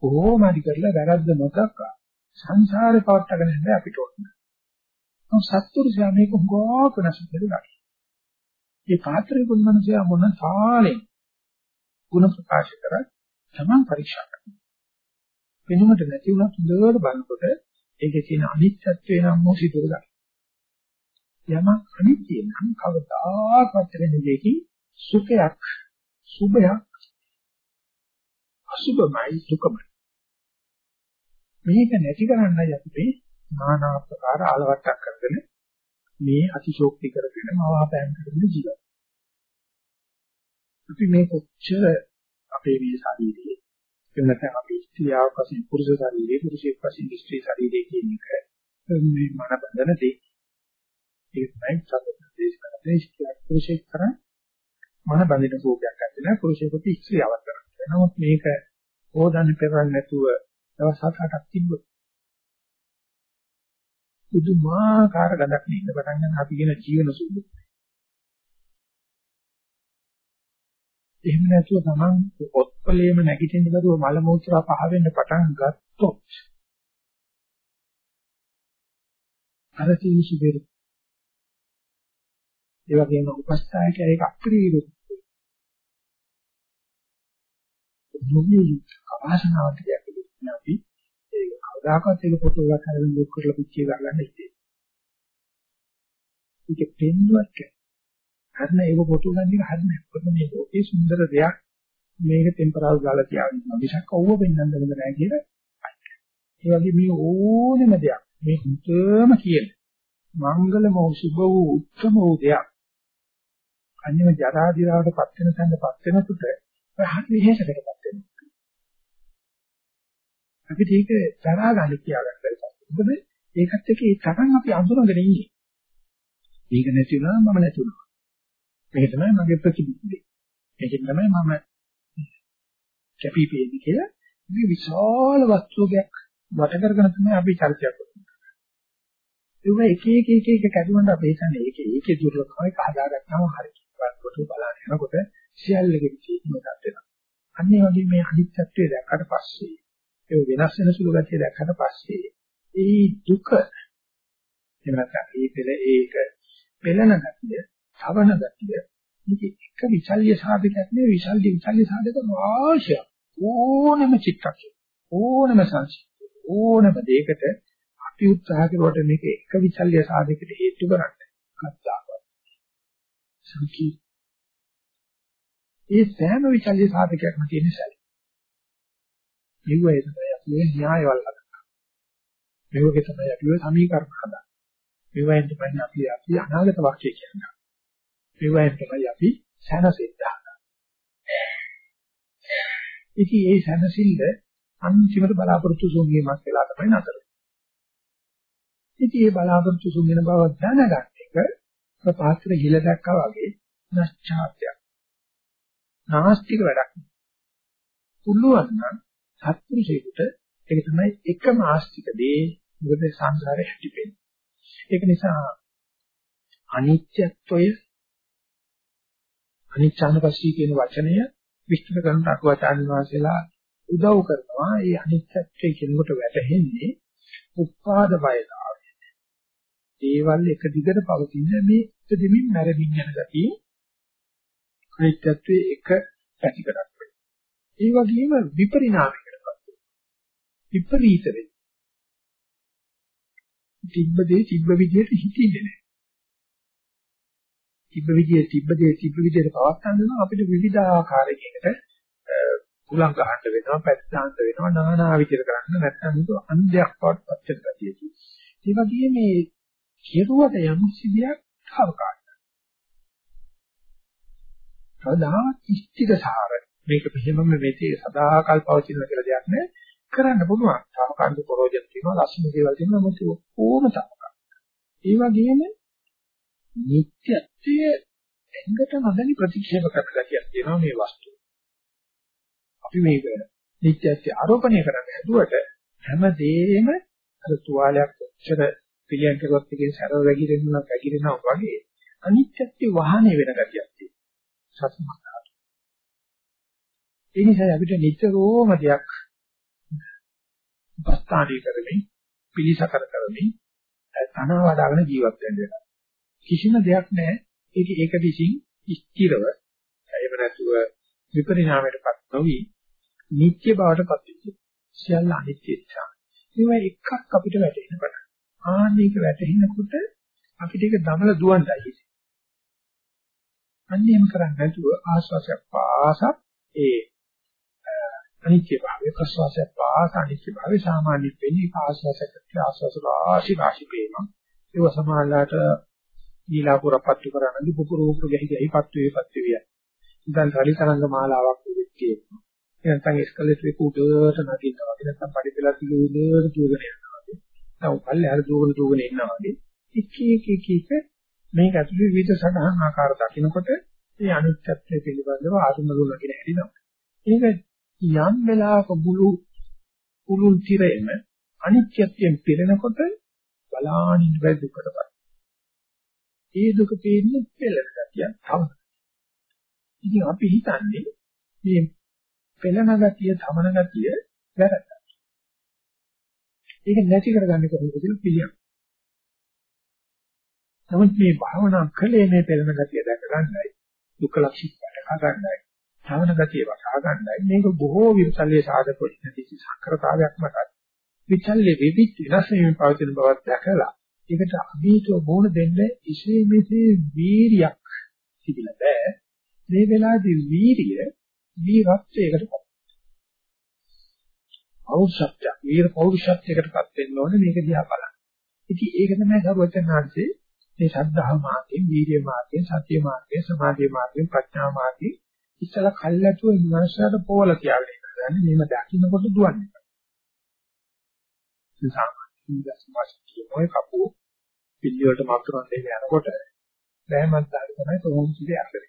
කොහොම හරි කරලා වැරද්ද නොදක්ක සංසාරේ පවට්ටගෙන ඉන්න අපිට ඕන. ඔව් සත්‍තුරුසයා මේක හොගාක නැසෙන්නේ මේ පාත්‍රයේ කුණමනසයා මොන තාලෙන් ಗುಣ ප්‍රකාශ කරත් තමන් පරීක්ෂා කරනවා. වෙනුමට නැති වුණත් හොඳට බලනකොට ඒකේ තියෙන අනිත්‍යත්වය නම් මොසිදුර ගන්න. යම අනිත්‍ය නම් කවදාකවත් වෙන දෙයකින් සුඛයක් සුභයක් අසුභමයි දුකමයි. මේක නැති කරන්නයි අපි নানা ආකාර ආලවට්ටක් කරගෙන මේ අතිශෝක්ති කරගෙන මවාපෑම් කරගෙන ජීවත්. අපි මේ කොච්චර අපේ මේ ශරීරයේ එන්නතන අපි ස්ත්‍රියක් වශයෙන් පුරුෂ ශරීරයේ පුරුෂයෙක් වශයෙන් ස්ත්‍රී ශරීරයේ කියන එක මේ මන බඳන දේ. ඒක තමයි සත්‍යදේශ කරන්නේ පුරුෂයෙක් කරන් මන බඳින රූපයක් ඇති නැහැ පුරුෂයෙකුට ස්ත්‍රියක් කරන්නේ. නමුත් මේක හොදන්න පෙරන්නේ නැතුව දවස් 7-8ක් තිබ්බොත් පුදුමාකාර ගඳක් නින්න පටන් ගන්න අපි කියන ජීවන සුළු. එහෙම නැතුව තමන් ඔත්පලේම නැගිටින්න බැරුව මල මූත්‍රා පහ වෙන්න පටන් ගත්තොත් අර තීසු දෙරි. ඒ වගේම උපස්ථායකයා ඒක අප්‍රිය නොමිය අවාසනාවට කියන්නේ අපි කවදාකවත් ඒක ෆොටෝ එකක් අරගෙන ලොක් කරලා පිච්චිය ගන්න ඉතින්. ඒක පෙන්වුවත් හරින ඒක ෆොටෝ ගන්න එක හරින මොකද මේ ලෝකේ සුන්දර දෙයක් මේක ටෙම්පරල් ගාලා තියාගෙන මිසක් අවුව වෙන්නන්න දෙන්න නැහැ කියලා. ඒ වගේ මේ ඕනෙම දෙයක් මේ හිතේම කියන මංගලම සුභ වූ උත්තම වූ දෙයක් අන්‍යම ජරා දිරාවට පත් වෙන තැනපත් වෙනකොට හරි විශේෂයකටපත් වෙනවා. අපිට ඒක තරහා ගන්න කියලා ගන්න. මොකද ඒකත් එක්ක ඒ තරම් අපි අඳුරගෙන ඉන්නේ. මේක නැති වුණා මම නැති වුණා. මේක තමයි මගේ ප්‍රතිබිම්බය. මේකෙන් තමයි මම කැපිපෙන්නේ කියලා මේ විශාල වස්තුවක් වට කරගෙන තමයි අපි චර්චා කරන්නේ. ඒක එක එක එක එක කැඩුනට අපි හිතන්නේ ඒක ඒකේ දුර්ලභමයි හදාගත්තාම හරි. බලනකොට බලන යනකොට සියල්ලකෙම තියෙන එකක් වෙනවා. අන්න ඒ වගේ මේ අනිත්‍යත්වය දැක්කට පස්සේ ඒ වෙනස් වෙන සුළු ගතිය දැක්කට පස්සේ ඒ දුක එහෙම නැත්නම් ඒ පෙළ ඒක පෙළන ගතිය, තවන ගතිය. මේක එක විචල්්‍ය සාධකයක් නෙවෙයි විචල්්‍ය විචල්්‍ය සාධක රාශියක්. ඕනම චිත්තක් ඕනම සංසිද්ධිය ඕනම දෙයකට අපි උත්සාහ කරුවට මේක එක විචල්්‍ය සාධකයකට හේතු කරන්න. කද්දාවක් සංකී ඒ සෑම විචල්්‍ය සාධකයක්ම තියෙන සැලි. මෙව්වයි තමයි අපි න්‍යායවල් හදන්නේ. මෙව්වගේ තමයි අපි සමීකරණ හදන්නේ. මෙව්වයින් තමයි අපි අපි අනාගත වාක්‍ය කියන්නේ. මෙව්වයින් තමයි අපි සැනසෙන්න හදන්නේ ඉතින් ඒ සැනසෙල්ල අන්තිමට බලාපොරොත්තු සුන්වීමක් වෙලා තමයි නතර ඉතින් මේ බලාපොරොත්තු සුන්වන බව දැනගන්න එක ප්‍රපාත්‍ර හිල දැක්කා වගේ නැස්චාත්‍යයක්. නාස්තික වැඩක්. පුළුවන් නම් සත්පුරුෂයෙකුට ඒක තමයි එකම ආස්තික දේ මොකද සංසාරේ හැටිපෙන්නේ. ඒක නිසා අනිත්‍යත්වය අනිච්ඡානුපස්සී කියන වචනය විස්තර කරන අටුවාචාන් වහන්සේලා උදව් කරනවා. ඒ අනිත්‍යත්වය කියනකොට වැටහෙන්නේ උපාද බයලා දේවල් එක දිගට පවතින මේ ඉදෙමින් මැරෙමින් යන ගතිය අනිත්‍යත්වයේ එක පැතිකඩක් වෙයි. ඒ වගේම විපරිණාමයකටපත් වෙනවා. විපරීත වෙයි. තිබ්බදී තිබ්බ විදිහට හිතින්නේ නැහැ. තිබ්බ විදිහේ තිබ්බදී තිබ්බ විදිහට පවත්තන්න අපිට විවිධ ආකාරයකට කුලං ගහන්න වෙනවා, පැත්තාන්ත වෙනවා, নানা විදිහට කරන්න නැත්නම් ඒක අන්ධයක් බවට පත් වෙන ගතියයි. ඒ වගේම මේ කෙරුවට යම් සිදියක් තාවකාලිකයි. සදාවත් ඉෂ්ටික සාර මේක මෙහෙමම මෙතේ සදාකල් පවතින කියලා දෙයක් නෑ කරන්න පුළුවන්. තාවකාලික ප්‍රෝජෙක්ට් තියෙනවා, ලක්ෂණ දේවල් තියෙනවා, මොකද ඕම තාවකාලික. ඒ වගේම නිත්‍යත්වයේ එංගට නොදැනි ප්‍රතික්ෂේප කරන ගතියක් තියෙනවා මේ වස්තුව. අපි මේක නිත්‍යත්වයේ ආරෝපණය කරන්න හැදුවට හැමදේම අර තුවාලයක් ඔච්චර පිළියම් කරුවත් එකේ සැර වැగిරෙනවා වැగిරෙනවා වගේ අනිත්‍යත්‍ය වහනේ වෙන ගතියක් තියෙනවා සත්‍යමතාව. ඒ නිසා අපිට නිතරම දෙයක් උපස්ථානීය කරමින් පිළිසකර කරමින් තනවා වදාගෙන ජීවත් වෙන්න වෙනවා. කිසිම දෙයක් නැහැ ඒක ඒක විසින් ස්ථිරව එහෙම නැතුව විපරිණාමයටපත් නොවි නිත්‍ය බවටපත් වෙච්ච සියල්ල අනිත්‍ය නිසා. මේවා එකක් අපිට වැටෙන්න බෑ. ආන්නේක වැටෙනකොට අපිට ඒක දමල දුවන්නයි හිතෙන්නේ. අන්නේම කරන්නේ නැතුව ආස්වාසයක් පාසක් ඒ අනිත්‍ය භාවය ප්‍රසවාසයක් පාස අනිත්‍ය භාවය සාමාන්‍ය වෙන්නේ ආස්වාසයක් ආස්වාස රාශි රාශි පේනවා. ඒව සමානලාට ඊලාපුරපත්තු කරන්නේ පුපුරු උපුරු ගහි ගහි පත්තු වේ පත්තු විය. ඉතින් හරි තරංග මාලාවක් වෙච්චේ. නැත්නම් එස්කලේටරේ කුඩට නගිනවා. නැත්නම් පඩිපෙළ තියුලට දුවගෙන යනවා. නැත්නම් පල්ලෙහාට දුවන දුවන ඉන්නවා වගේ එක එක එක එක මේක ඇතුලේ විවිධ සටහන් ආකාර දකිනකොට මේ අනිත්‍යත්වය පිළිබඳව ආත්මගුණ කියන හැදිනවා. ඒක යම් වෙලාවක බුළු කුළුල් තිරෙම අනිත්‍යත්වයෙන් පිරෙනකොට බලානින් බැ දුකටපත්. ඒ දුක පේන්නේ පෙළෙන ගතිය තව. ඉතින් අපි හිතන්නේ මේ පෙළෙන ගතිය, තමන ගතිය වැරද්ද. ඒක නැති කරගන්න කොහොමද කියලා පිළියම්. නමුත් මේ භාවනා කලේ මේ පෙළෙන ගතිය දැක ගන්නයි දුක්ඛ ලක්ෂණ දැක ගන්නයි ශ්‍රවණ ගතිය වටහා ගන්නයි මේක බොහෝ විචල්්‍ය සාධක වෙච්ච සක්‍රතාවයක් මතයි. විචල්්‍ය විවිධ වෙනස් වීම පවතින බවක් දැකලා ඒකට අභීතව බෝණ දෙන්න ඉසේ මෙසේ වීරියක් තිබිලා බෑ. මේ වෙලාවේදී වීරිය වීරත්වයකට පෞරුෂත්වයක්, වීර පෞරුෂත්වයකටපත් වෙන්න ඕනේ මේක දිහා බලන්න. ඉතින් ඒක තමයි සර්වචනාංශේ මේ ශ්‍රද්ධාව මාර්ගයෙන්, වීර්ය මාර්ගයෙන්, සත්‍ය මාර්ගයෙන්, සමාධි මාර්ගයෙන්, ප්‍රඥා මාර්ගයෙන් ඉස්සලා කල්ැතුව විමර්ශනයට පොවල කියලා ඉන්නේ. මේව දකින්නකොට දුවන්නේ. ඒ සාමාන්‍ය සමාජිකයේ මොයි කපුව පිළිවෙලට මතුරන් දෙන්න යනකොට දැහැමත් දාලා තමයි තෝම් සිට යන්නේ.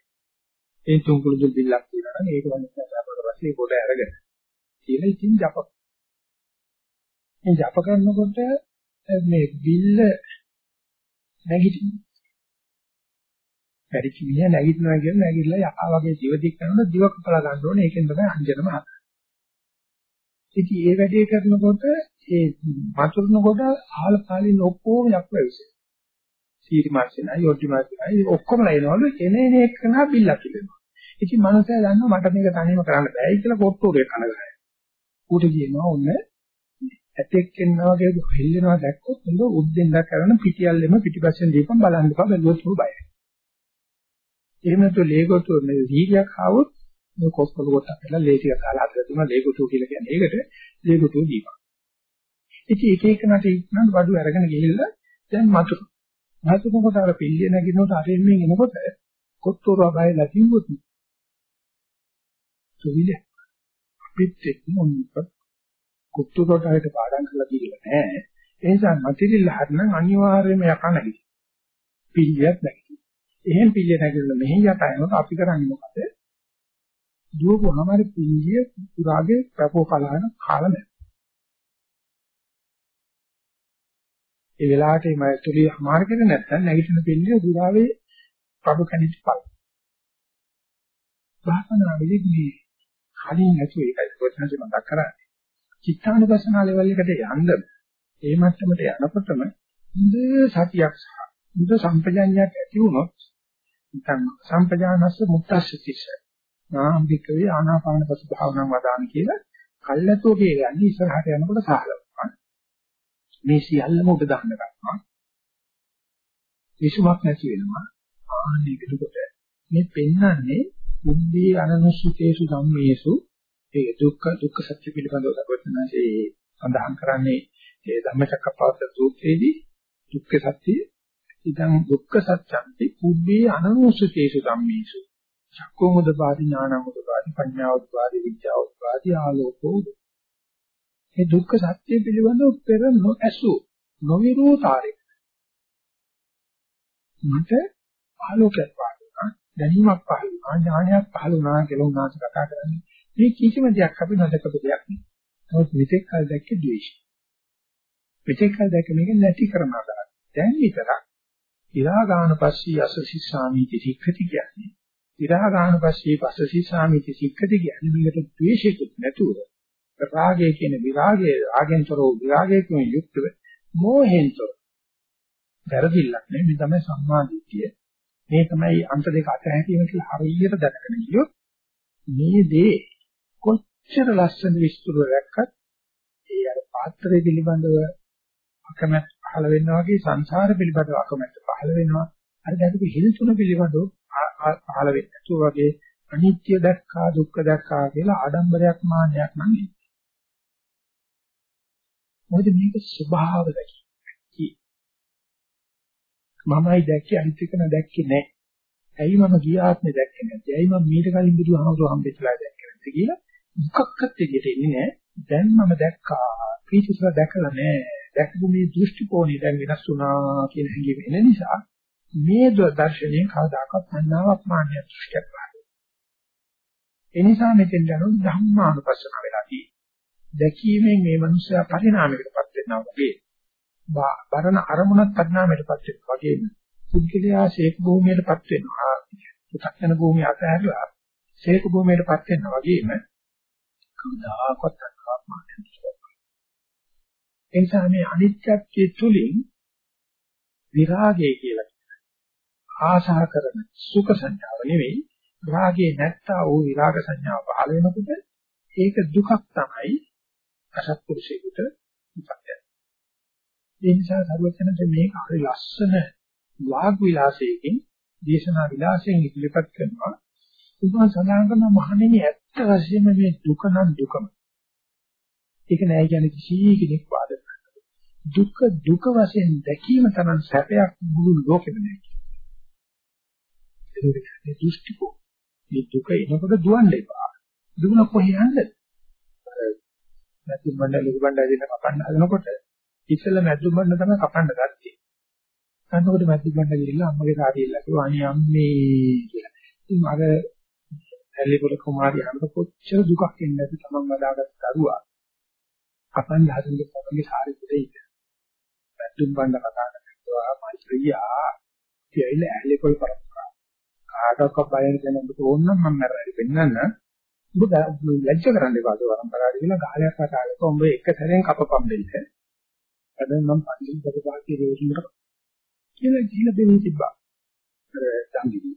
ඒ තුන්කුළු දුල් බිල්ලක් තියෙනවා නම් ඒක වගේ කරලා පස්සේ කොට අරගෙන කියලා ඉතින් ජප මේ ජප කරනකොට මේ බිල්ල නැගිටිනවා. පැරිච්ච මිනිහ නැගිටිනවා කියන නැගිටලා යකා වගේ දිව දික් කරනකොට දිව කපලා ගන්න ඕනේ. ඒකෙන් තමයි අංජනම හදන්නේ. ඉතින් ඒ වැඩේ කරනකොට ඒ මතුරුනකොට ආල පාලින් ඔක්කොම යක්ව විශ්ේ. සීරි මාර්සිනයි, යොටි මාර්සිනයි ඔක්කොම ලයිනවලු එනේන එකන බිල්ලක් ඉල්ලනවා. ඉතින් මනුස්සයා දන්නවා මට මේක තනියම කරන්න බෑයි කියලා කොට්ටෝරේ කනගහයි. ඌට කියනවා ඔන්න ඇතෙක් එනවා වගේ හෙල්ලෙනවා දැක්කොත් උඹ උද්දෙන්ද කරන පිටියල්ලෙම පිටිපස්සෙන් දීපම් බලන්න එපා බැලුවොත් උඹ බයයි. එහෙම නැතු ලේගොතු මේ වීර්යයක් ආවොත් මේ කොස්කොල කොට අපිලා ලේ ටික දාලා අතර තුන ලේගොතු කියලා කියන්නේ. ඒකට ලේගොතු දීපම්. ඉතින් එක එක නට ඉක්මනට බඩු අරගෙන ගිහිල්ලා දැන් මතුරු. මතුරු කොට අර පිළිය නැගිනකොට අරින් මෙන් එනකොට කොත්තෝරා බයලා කිව්වොත් සුවිල අපිත් එක්ක මොනිපත් කුට්ටු කොටයට පාඩම් කරලා දීලා නැහැ. ඒ නිසා මතිරිල්ල හරිනම් අනිවාර්යයෙන්ම යකනයි. පිළියක් නැහැ. එහෙන් පිළිය නැගිලා මෙහි යටයනකොට අපි කරන්නේ මොකද? දුවපුවාම හරි පිළිය පුරාගේ පැපෝ කලහන කාලම. ඒ වෙලාවට මේ තුලිය හමාර කරේ නැත්නම් නැගිටින පිළිය දුරාවේ ප්‍රභු කණිත් පල. භාවනාවේදී මේ කලින් නැතුව ඒකයි කොච්චරද මතක් කරන්නේ. චිත්තානුපස්සනා ලෙවල් එකට යන්න ඒ මට්ටමට යනකොටම හොඳ සතියක් සහ හොඳ සම්පජඤ්ඤයක් ඇති වුණොත් නැත්නම් සම්පජානස්ස මුක්තස්සතිස නාම්බිකවේ ආනාපාන පසු භාවනාව වදාන කියලා කල්ැතෝ කියන්නේ ඉස්සරහට යනකොට සාහලවා මේ සියල්ලම උඩ දාන්න ගන්නවා. විසුමක් නැති වෙනවා. ආන්නේකට මේ පෙන්වන්නේ උම්බී අනනුසුතේසු ධම්මේසු. ඒ දුක්ඛ දුක්ඛ සත්‍ය පිළිබඳව සර්වඥාන්සේ සඳහන් කරන්නේ ඒ ධම්මචක්කප්පවත්ත සූත්‍රයේදී දුක්ඛ සත්‍ය ඉදං දුක්ඛ සත්‍යන්ති කුබ්බේ අනනුසුතේසු ධම්මේසු. චක්කෝමුදපාදි ඥානමුදපාදි පඤ්ඤාවුදපාදි විද්‍යාවුදපාදි ආලෝකෝ මේ දුක්ඛ සත්‍ය පිළිබඳව පෙර නොඇසු නොවිරෝධාරේ මට ආලෝකයක් පාදුනා දැනීමක් පහළ වුණා ඥානයක් පහළ වුණා කියලා උනාට කතා කරන්නේ මේ කිසිම දෙයක් අපි නොදකපු දෙයක් නෙවෙයි. නමුත් මෙතෙක් කල් දැක්කේ ද්වේෂය. මෙතෙක් කල් දැක්ක මේක නැති කරනවා කරා. දැන් විතරක් ඉරාගාන පස්සී අසසි සාමීති සික්ඛති කියන්නේ. ඉරාගාන පස්සී පස්සසි සාමීති සික්ඛති කියන්නේ මේකට ද්වේෂයකුත් නැතුව රාගය කියන විරාගය රාගෙන්තරෝ විරාගයෙන් යුක්තව මෝහෙන්තර වැරදිල්ලක් නෙමෙයි මේ තමයි සම්මා දිට්ඨිය. මේ තමයි අන්ත දෙක අතහැරීම කියලා හරියට දැනගෙන ඉියොත් මේ දේ කොච්චර ලස්සන විස්තර දැක්කත් ඒ අර පාත්‍රය පිළිබඳව අකමැත් පහළ වෙනවා වගේ සංසාර පිළිබඳව අකමැත් පහළ වෙනවා අර දැකපු හිල් තුන පිළිබඳව පහළ වෙන්නේ නැතුව වගේ අනිත්‍ය දැක්කා දුක්ඛ දැක්කා කියලා ආඩම්බරයක් මාන්නයක් නම් මොකද මේක ස්වභාව දැකි මමයි දැක්කේ අනිත් එක නැදැක්කේ නැහැ ඇයි මම ගිය ආත්මේ දැක්කේ නැත්තේ ඇයි මම මීට කලින් බුදුහාමුදුරුවෝ හම්බෙච්චලා දැක්කේ නැත්තේ කියලා මොකක්වත් එළියට එන්නේ නැහැ. දැන් මම දැක්කා. පිටිසර දැකලා නැහැ. දැකපු මේ දෘෂ්ටි කෝණය දැන් වෙනස් වුණා කියන හැඟීම එන නිසා මේ දර්ශනයෙන් කවදාකවත් මනාවක් මාන්‍ය දෘෂ්ටියක් පාද. ඒ නිසා මෙතෙන් යනොත් ධම්මානුපස්සන වෙලා තියෙන්නේ. දැකීමෙන් මේ මනුස්සයා පරිණාමයකටපත් වෙනවා වගේ. බරණ අරමුණක් පරිණාමයකටපත් වෙනවා වගේම පුද්ගලයා ශේක භූමියටපත් වෙනවා. පු탁න භූමිය අතහැරලා ශේක භූමියටපත් වෙනවා වගේම කවදාකවත් අත්මානයක් නැහැ. ඒ නිසා මේ අනිත්‍යත්වයේ තුලින් විරාගය කියලා ආශා කරන සුඛ සංඥාව නෙවෙයි රාගේ නැත්තා වූ විරාග සංඥාව පහළ වෙනකොට ඒක දුකක් තමයි අසත්පුරුෂයෙකුට දුකක්. ඒ නිසා සර්වඥන්ට මේක හරි ලස්සන වාග් විලාසයකින් දේශනා විලාසයෙන් ඉදිරිපත් කරනවා උපන් සඳහන් කරන මහණෙනි ඇත්ත වශයෙන්ම මේ දුක නම් දුකම. ඒක නෑ කියන්නේ කිසි කෙනෙක් වාද දුක දුක වශයෙන් දැකීම තරම් සැපයක් මුළු ලෝකෙම නෑ. ඒක මේ දෘෂ්ටිකෝ. මේ දුක එනකොට දුවන්න එපා. දුවන කොහේ යන්නද? මැදුම් බණ්ඩ ලොකු බණ්ඩ ඇදින කපන්න හදනකොට ඉස්සෙල්ලා මැදුම් බණ්ඩ තමයි කපන්න ගත්තේ. කනකොට මැදුම් බණ්ඩ ගිහිල්ලා අම්මගේ කාරියල්ලා කිව්වා අනේ අම්මේ කියලා. ඉතින් අර ඇලිපොල කුමාරිය අහන්න කොච්චර දුකක් එන්නේ නැති තමන් වදාගත්ත දරුවා අපන් හදින්න තමන්ගේ සාරි පුතේ ඉන්න. පැතුම් බණ්ඩ කතා කරනවා මෛත්‍රියා කියලා ඇලිපොල පරස්පරා. කාටවත් බය වෙන දෙයක් ඕන නම් මම මරණය පෙන්නන්න. ඔබ ලැජ්ජ කරන්න එපා ඒ වරම්පරාට කියලා ගාලයක් කතාවක ඔබ එක සැරෙන් කපපම් දෙන්න. අද මම පන්සිල් ප්‍රතිපාතිය දේශුමට කියලා කියලා දෙන්න තිබ්බා. අර සංගීතය.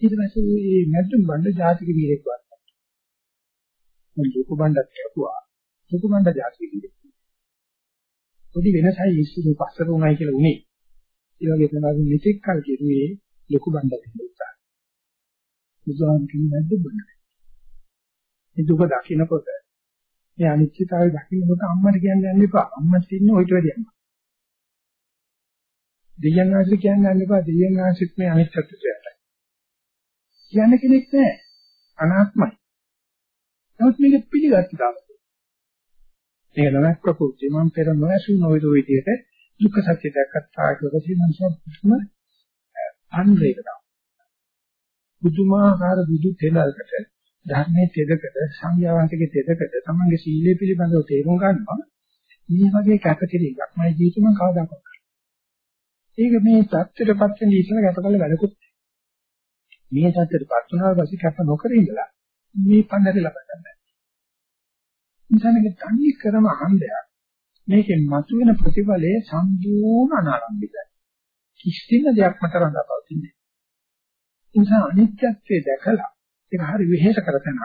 ඊට පස්සේ මේ නැත්නම් බණ්ඩ ජාතික වීරෙක් වත්තා. මම ලොකු බණ්ඩක් කියපුවා. ලොකු බණ්ඩ ජාතික වීරෙක්. පොඩි වෙනසයි ඉස්සුරු පස්සට උනායි කියලා උනේ. ඒ වගේ තමයි මෙතෙක් කල් කිව්වේ ලොකු බණ්ඩක් කියලා. බුදුහාම කියන්නේ නැද්ද බණ්ඩ? මේ දුක දකින්නකොට මේ අනිත්‍යතාවය දකින්නකොට අම්මට කියන්න යන්න එපා. අම්මත් ඉන්නේ ඔයිට වැඩි අම්මා. දෙයයන් ආශ්‍රිත කියන්න යන්න එපා. දෙයයන් ආශ්‍රිත මේ අනිත්‍යත්වයට. කියන්න කෙනෙක් නැහැ. අනාත්මයි. නමුත් මේක පිළිගත්ත දාමයි. මේක නමක් ප්‍රකෘති මම පෙර නොඇසු නොවිද විදියට දුක්ඛ සත්‍ය දැක්කත් ආයතකදී මනසම අන්වේකද. බුදුමාහාර බුදු තෙලකට ධර්මයේ තෙදකට සංඥාවන්තකේ තෙදකට තමන්ගේ සීලය පිළිබඳව තේරුම් ගන්නවා. මේ වගේ කැපකිරීමක් මම ජීවිතේ මම කවදාකවත් ඒක මේ தත්ත්වයටපත් වෙන ඉස්සර කැපකල වැඩකුත් මේ தත්ත්වයටපත් වුණාට පස්සේ කැප නොකර ඉඳලා මේ පන්නරේ ලබා ගන්න. ඉතින් තන්නේ කරම අහඹයක්. මේකෙන් මතුවෙන ප්‍රතිඵලයේ සම්පූර්ණ අනාරම්භිතයි. කිසිම දෙයක් මත රඳාපවතින්නේ. ඒ නිසා අනිත්‍යත්වයේ දැකලා ඒක හරි විහෙස කරතනක්.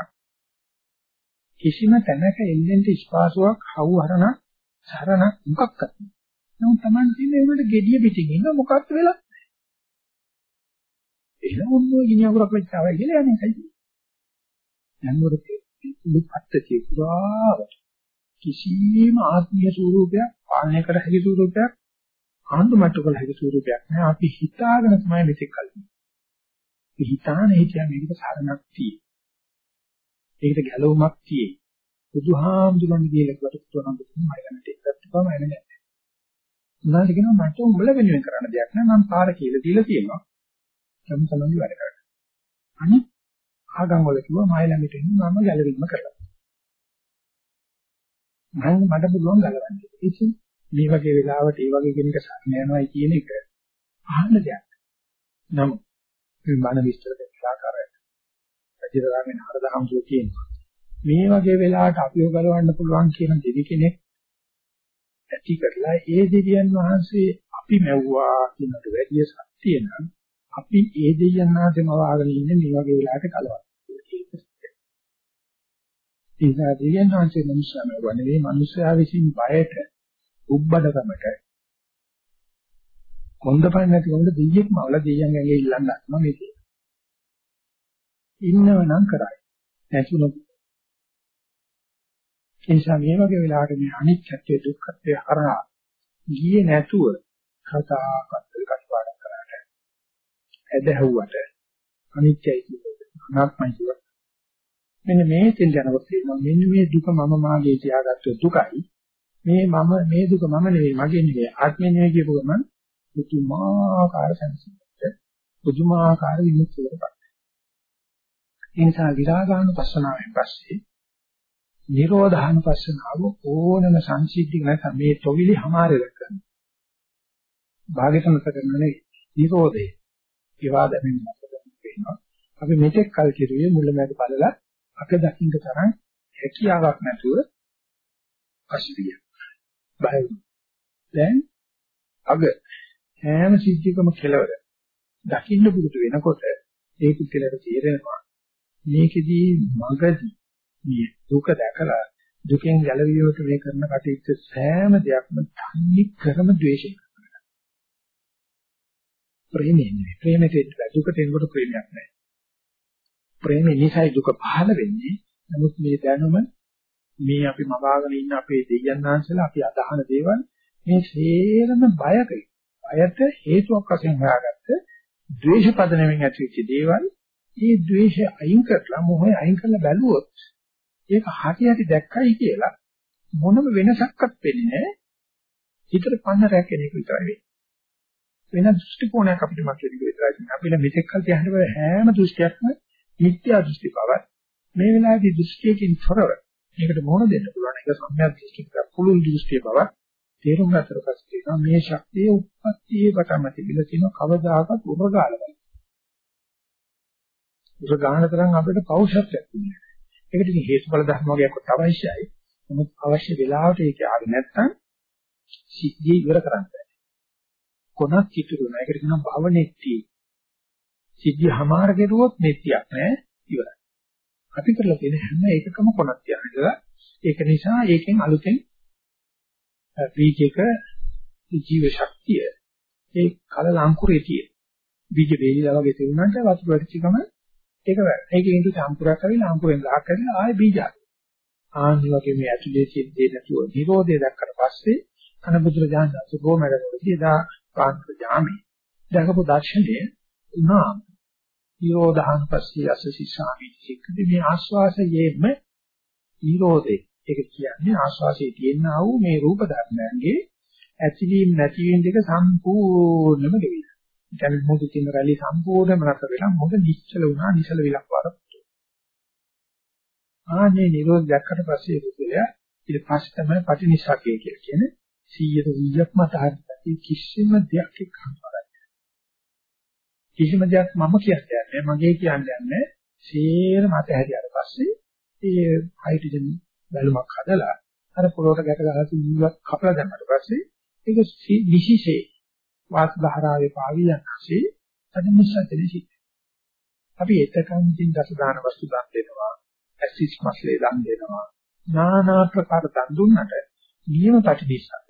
කිසිම තැනක එල්ලෙන්ට ස්පාසුවක් හවුහරණ සරණක් මොකක්වත් නැහැ. නමුත් Taman කියන්නේ ඒකට gediya පිටින් ඉන්න මොකක්ද වෙලා? එහෙනම් මොනවා ගිනි අඟුරක් වෙච්චාවයි කියලා යන්නේ කයි. යනකොට දුක්පත්ති පුරාවට කිසිම ආත්මීය ස්වරූපයක් පාලනය කර හැකි ස්වරූපයක් ආන්දු මට්ටු කළ හැකි ස්වරූපයක් නෑ අපි හිතාගෙන තමයි මෙතෙක් කලින්. ඒ හිතාන හිතියා මේකට සාරණක් තියෙයි. ඒකට ගැලවුමක් තියෙයි. බුදුහාමුදුරන් කියලා කොට තුනක් මයි ළඟට එක්කත් තමයි එන්නේ. උනාට කියනවා මට උඹලා වෙනුවෙන් කරන්න දෙයක් නෑ මම පාර කියලා දීලා තියෙනවා. තම තමන්ගේ වැඩ කරන්න. අනිත් ආගම් වල කිව්වා මයි ළඟට එන්න මම ගැලවීම කරලා. මම මට පුළුවන් ගලවන්න. ඉතින් මේ වගේ වෙලාවට ඒ වගේ කෙනෙක් සම්ම යනවායි කියන එක අහන්න දෙයක්. නමුත් මේ මන විස්තර දෙන්න ආකාරය. රජිරාමෙන් හරදහම් කියනවා. මේ වගේ වෙලාවට අපිව ගලවන්න පුළුවන් කියන දෙවි කෙනෙක් ඇති කරලා ඒ දෙවියන් වහන්සේ අපි මැව්වා කියනට වැඩිය සත්‍ය නම් අපි ඒ දෙවියන් වහන්සේම වාගෙන ඉන්නේ මේ වගේ වෙලාවට කලවන්න. ඒසා දෙවියන් වහන්සේ මිනිස්සුම වනේ මිනිස්සයා විසින් බයට උබ්බඩකමට කොන්දපන් නැති කොන්ද දෙයියෙක්ම වල දෙයියන් ඇඟේ ඉල්ලන්න මම මේක. ඉන්නවනම් කරයි. නැතුනොත් ඒ නිසා මේ වගේ වෙලාවට මේ අනිත්‍යත්වයේ දුක්ඛත්වයේ හරහා ගියේ නැතුව කතාකත් කටපාඩම් කරාට ඇදහුවට අනිත්‍යයි කියන්නේ අනාත්මයි කියන්නේ මෙන්න මේ තෙන් යනකොට තියෙනවා මෙන්න මේ දුක මම මාගේ තියාගත්ත දුකයි මේ මම මේ දුක මම නෙවෙයි මගේ නෙවෙයි ආත්මය නෙවෙයි කියපු ගමන් පුදුමාකාර සංසිද්ධියක් පුදුමාකාර විමුක්තියකට ඒ නිසා විරාගාන පස්සනාවෙන් පස්සේ නිරෝධානුපස්සනාව ඕනම සංසිද්ධියක් නැත්නම් මේ තොවිලි හැමාරේ දක්වන. භාගයටමත කරනනේ නිරෝධය. ඒවා දැනෙන්න වෙනවා. අපි මෙතෙක් කල් කිරුවේ මුලමැද බලලා අප දකින්න තරම් හැකියාවක් නැතුව අශිරිය. බය. දැන් අග හැම සිද්ධියකම කෙලවර දකින්න පුරුදු වෙනකොට ඒක කියලා තේරෙනවා මේකෙදී මගදී මේ දුක දැකලා දුකෙන් ගැලවියට මේ කරන කටයුත්ත සෑම දෙයක්ම තන්නේ කරම ද්වේෂය කරනවා. ප්‍රේමය නෙවෙයි. ප්‍රේමයට දුකට එනකොට ප්‍රේමයක් නැහැ. ප්‍රේමය නිසායි දුක පහළ වෙන්නේ. නමුත් මේ දැනුම මේ අපි මවාගෙන ඉන්න අපේ දෙයයන් වහන්සේලා අපි අදහන දේවල් මේ සේරම බයකයි. බයට හේතුවක් වශයෙන් හොයාගත්ත ද්වේෂ පදනමෙන් ඇතිවෙච්ච දේවල් මේ ද්වේෂය අයින් කරලා මොහොය අයින් කරලා බැලුවොත් ඒක හරියට දැක්කයි කියලා මොනම වෙනසක්වත් වෙන්නේ නැහැ. හිතට පන්නරයක් කෙනෙක් විතරයි වෙන්නේ. වෙන දෘෂ්ටි කෝණයක් අපිට මත වෙන විතරයි. අපිට මෙතෙක් කල් තියහන්න බෑ හැම දෘෂ්ටියක්ම මිත්‍යා දෘෂ්ටි බව. මේ වෙලාවේදී දෘෂ්ටියකින් තොරව මේකට මොන දෙන්න පුළුවන් එක සම්‍යක් දෘෂ්ටික පුළුල් දෘෂ්ටිය බව තේරුම් ගන්නතර පස්සේ කියනවා මේ ශක්තිය උප්පත්තියේ පටම තිබිලා තියෙන කවදාකවත් උරගාල උස ගන්න තරම් අපිට පෞෂත්වයක් තියෙනවා. ඒකට ඉතින් හේතුඵල ධර්ම වගේක් අවශ්‍යයි. නමුත් අවශ්‍ය වෙලාවට ඒක ආවේ නැත්නම් සිද්ධිය ඉවර කරන්න බෑ. කොනක් ඉතුරු නැහැ. ඒකට කියනවා භවනෙත්ටි. සිද්ධිය හමාර කෙරුවොත් නෙත්තියක් නෑ ඉවරයි. අපි කරලා තියෙන හැම එකකම කොනක් තියනවා. ඒක නිසා ඒකෙන් අලුතෙන් බීජයක ජීව ශක්තිය ඒ කල ලංකුරේ තියෙන. බීජ වේලිලා වගේ තිබුණාට වතුර වැටිච්ච ගමන් ඒක වැරදි. ඒකෙන් ඉඳි අංකුරයක් කරලා අංකුරෙන් ගහක් කරලා ආයෙ බීජයක්. ආන්දි වගේ මේ ඇතුලේ තියෙන දේ නැතුව නිරෝධය දැක්කට පස්සේ අනබුදුර ඥානස රෝමඩකෝදී දා කාන්ත ඥාමි දැකපු දර්ශනය උනා නිරෝධහන් පස්සේ අසසිසාමි සික්කදී මේ ආස්වාසයේම නිරෝධේ ඒක කියන්නේ ආස්වාසයේ තියෙනා වූ මේ රූප ධර්මයන්ගේ ඇතිවීම නැතිවීම දෙක සම්පූර්ණයෙන්ම ගෙවිලා දැන් මොකද තියෙන රැලි සම්පූර්ණයෙන්ම නැතර වෙලා මොකද නිශ්චල වුණා නිසල විලක් වඩ. ආනේ නිරෝධ දැක්කට පස්සේ රුපියල ඊට පස්සේ තමයි පටිනිසකේ කියලා කියන්නේ 100ට 100ක් මත හරියට කිසිම දෙයක් එක්ක හම්බරයි. කිසිම දෙයක් මම කියන්නේ නැහැ මගේ කියන්නේ නැහැ. සේර මත හැදියාට පස්සේ ඒ හයිඩ්‍රජන් බැලුමක් හදලා අර පොළොවට ගැට ගහලා තියෙන කපලා දැම්මට පස්සේ ඒක විශේෂේ වාස් ධාරාවේ පාවී යනසේ අනිමිෂතේ සිට. අපි එතකන් ඉතින් දස දාන වස්තු දන් දෙනවා, ඇසිස් මස්ලේ දන් දෙනවා, নানা ප්‍රකාර දන් දුන්නට නියම ප්‍රතිදිස්සද.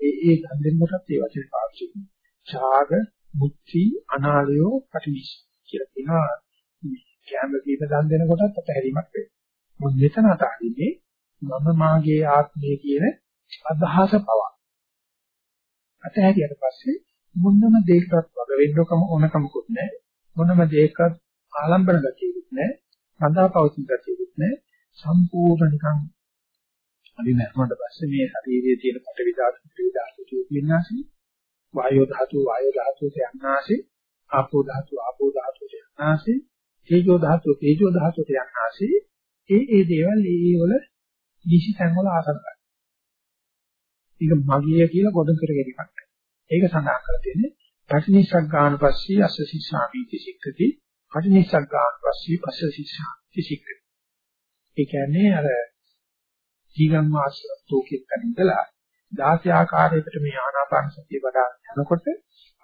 ඒ ඒ දන් දෙන්නටත් ඒ වචනේ පාවිච්චි කරනවා. ඡාග, මුත්‍ති, අනාලයෝ ප්‍රතිදිස්ස කියලා කියනවා. කැම කීප දන් දෙනකොටත් අපහැරීමක් වෙනවා. මොකද මෙතන අතහරින්නේ මම මාගේ ආත්මය කියන අදහස පවා අතහැරියට පස්සේ මොනම දෙයකටත් වග වෙන්නකම ඕනකමකුත් නැහැ. මොනම දෙයකත් ආලම්බන ගතියකුත් නැහැ. සඳහා පවතින ගතියකුත් නැහැ. සම්පූර්ණ නිකන් අපි මරණයට පස්සේ මේ ශරීරයේ තියෙන පටවි ධාතු පටවි ධාතු කියනාසි වායෝ ධාතු වායෝ ධාතු කියනාසි ආපෝ ධාතු ආපෝ ධාතු කියනාසි තේජෝ ධාතු තේජෝ ධාතු කියනාසි ඒ ඒ දේවල් ඒ වල නිසි තැන් වල ආසන්නයි. ඒක මගිය කියලා ගොඩ කරගෙන ඒක සඳහන් කරලා තියෙන්නේ පටිනිස්සග්ගාන පස්සී අස්ස සිස්සාමීති සික්කති. පටිනිස්සග්ගාන පස්සී පස්ස සිස්සාමීති සික්කති. ඒ කියන්නේ අර ජීවම් වාසතෝකෙත් කනින්දලා 16 ආකාරයකට මේ ආනාපාන සතිය වඩා යනකොට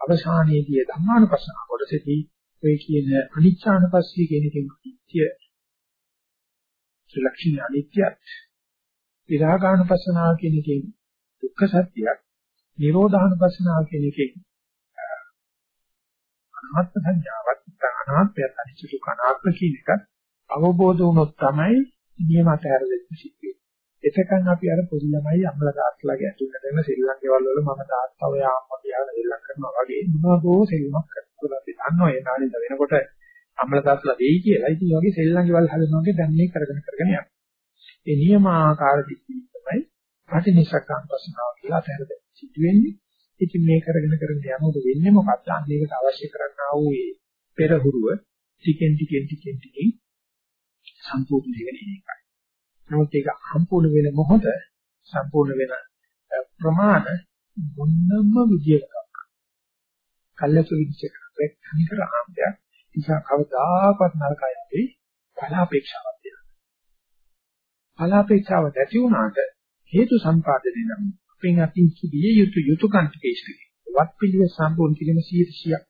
අවසානයේදී ධම්මානුපස්සන කොටසදී ඔය කියන අනිච්චානුපස්සී කියන එකෙන් නිත්‍ය ත්‍රිලක්ෂණ අනිත්‍යත් විරාගානුපස්සනාව කියන එකෙන් දුක්ඛ සත්‍යයක් නිරෝධානුපස්සනාව කියන එකේ අනාත්ම සංඥාවක් අනාත්මයක් අනිච්ච දුක්ඛ අනාත්ම කියන එක අවබෝධ වුණොත් තමයි නියම අතහැර දෙන්න සිද්ධ එතකන් අපි අර පොඩි ළමයි අම්මලා තාත්තලාගේ ඇතුළට දෙන සෙල්ලම් ගෙවල් වල මම තාත්තා ඔය අම්මා කියලා සෙල්ලම් කරනවා වගේ මොනවදෝ සෙල්ලමක් කරනවා. අපි දන්නවා ඒ නාලෙද වෙනකොට අම්මලා තාත්තලා වෙයි කියලා. ඉතින් වගේ සෙල්ලම් ගෙවල් හදනවා වගේ දැන් මේ කරගෙන කරගෙන යනවා. ඒ නියමාකාර දික්කී තමයි පටිනිසකම් ප්‍රශ්නාව කියලා අතහැර සිද්ධ වෙන්නේ. ඉතින් මේ කරගෙන කරගෙන යනකොට වෙන්නේ මොකක්ද? අන්නේකට අවශ්‍ය කරන්නා වූ මේ පෙරහුරුව ටිකෙන් ටිකෙන් ටිකෙන් ටිකෙන් සම්පූර්ණ වෙගෙන එකයි. නමුත් ඒක සම්පූර්ණ වෙන මොහොත සම්පූර්ණ වෙන ප්‍රමාණ මොන්නම විදියකට කල්ලාතු විදිහට කනිකර ආම්දයක් නිසා කවදාකවත් නරකයි අපි බලාපේක්ෂාවක් දෙනවා. බලාපේක්ෂාව නැති වුණාට හේතු සම්පාදනය නම් අපෙන් අතින් කිවිය යුතු යුතුයකම් ටිකේ වත් පිළිවෙල සම්පූර්ණ කිරීම 100ක්.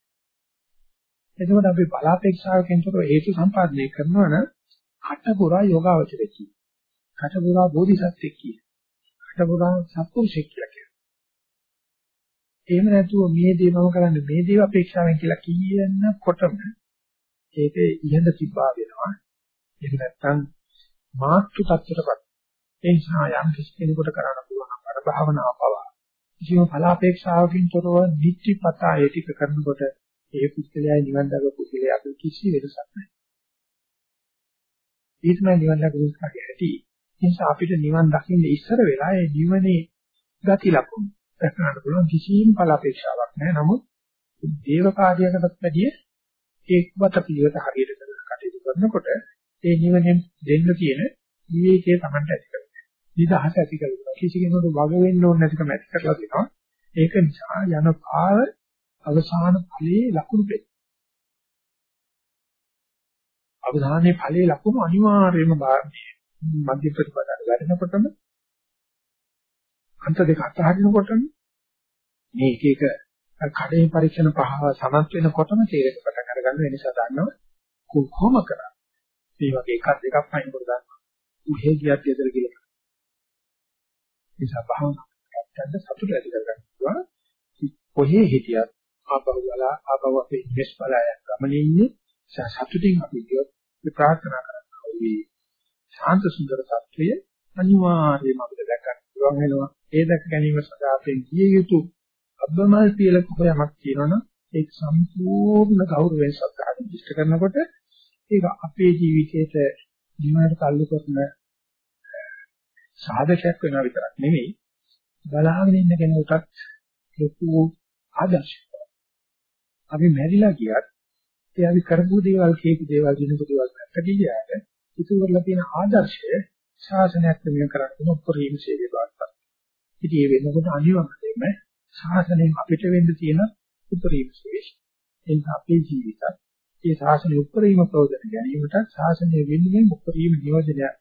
එතකොට අපි බලාපෑක්ෂාවකින් තොරව හේතු සම්පාදනය කරනවා නම් කටපුරා යෝගාවචරය කියන. කටපුරා බෝධිසත්වෙක් කියන. කටපුරා සත්පුරුෂෙක් කියලා කියනවා. එහෙම නැතුව මේ දේ මම කරන්නේ මේ දේ අපේක්ෂාවෙන් කියලා කියනකොටම ඒක ඉහඳ තිබ්බා වෙනවා. ඒක නැත්තම් මාත්‍රු tattරපත්. ඒ නිසා යම් කිසි කෙනෙකුට කරන්න භාවනාව පවා කිසිම බලාපෑක්ෂාවකින් තොරව නිත්‍යපතා ඒ ටික කරනකොට ඒ පුද්ගලයායි නිවන් දක පුද්ගලයා අතර කිසි වෙනසක් නැහැ. ඒ තමයි නිවන් දක පුද්ගලයාගේ ඇති. ඒ නිසා අපිට නිවන් දකින්න ඉස්සර වෙලා ඒ නිවනේ ගති ලකුණු දක්වන්න පුළුවන් කිසිම බලාපෑක්ෂාවක් නැහැ. නමුත් දේව කාර්යයකටත් වැඩිය ඒකවත පිළිවෙත හරියට කරලා කටයුතු කරනකොට ඒ නිවනෙන් දෙන්න තියෙන විවේකයේ Tamanට ඇති කරගන්න. නිදහස ඇති කරගන්නවා. කිසි කෙනෙකුට වග වෙන්න ඕනේ නැතිකම ඇති කරලා දෙනවා. ඒක නිසා යන පාර අවසාන ඵලයේ ලකුණු දෙයි. අවධානයේ ඵලයේ ලකුණු අනිවාර්යයෙන්ම මධ්‍ය ප්‍රතිපදාවට වැඩෙනකොටම අන්ත දෙක අතහරිනකොටම මේ එක එක කඩේ පරීක්ෂණ පහව සමත් වෙනකොටම තේරෙන්න පටන් අරගන්න ඒ නිසා දන්නවා කොහොම කරා මේ වගේ එකක් දෙකක් පයින් කොට ගන්නවා උහේ ගියත් ගෙදර කියලා නිසා භාවනා කරද්දී සතුට ඇති කරගන්න පුළුවන්. කොහේ හිටියත් ආපහු ගලා ආපහු අපේ ඉස්ස් බලය ගමනේ ඉන්නේ සතුටින් අපි කියොත් මේ ප්‍රාර්ථනා කරනවා මේ ශාන්ත සුන්දර සත්‍යය අනිවාර්යයෙන්ම අපිට දැක ගන්න පුළුවන් වෙනවා. ඒ දැක ගැනීම සඳහා අපෙන් කිය යුතු අබ්බමල් කියලා කොහොමයක් කියනවනම් ඒක සම්පූර්ණ ගෞරවයෙන් සත්‍යාවෙන් ඉෂ්ට කරනකොට ඒක අපේ ජීවිතේට දිනවලට කල්ලු කරන සාධකයක් වෙනවා විතරක් නෙමෙයි බලාගෙන ඉන්න කෙනෙකුටත් ලොකු ආදර්ශයක්. අපි මැරිලා ගියත් ඒ අපි කරපු දේවල් කියපු දේවල් දිනපු දේවල් පැත්තට ගියාට ඉතුරු කරලා තියෙන ආදර්ශය ශාසනයක් වෙන කරන්නේ උපරිම සේවය බවට. ඉතින් ඒ වෙනකොට අනිවාර්යයෙන්ම ශාසනයෙන් අපිට වෙන්න තියෙන උපරිම සේවය. එන්න අපේ ජීවිතත් ඒ ශාසනය උපරිම ප්‍රයෝජන ගැනීමට ශාසනය වෙනුවෙන් උපරිම නියෝජනයක්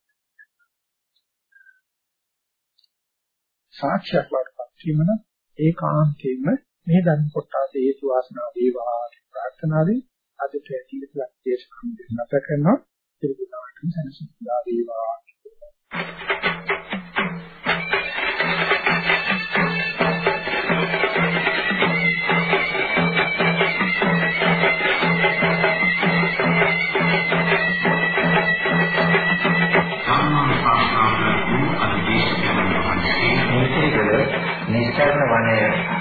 සාක්ෂියක් වඩපත් වීමන ඒකාන්තයෙන්ම මේ ධර්ම කොටස හේතු වාසනා වේවා ප්‍රාර්ථනාවෙන් අදට ඇතිවෙච්ච දේශනාව නැත කරනවා පිළිගුණාටම සනසුදා වේවා නිස්සාරණ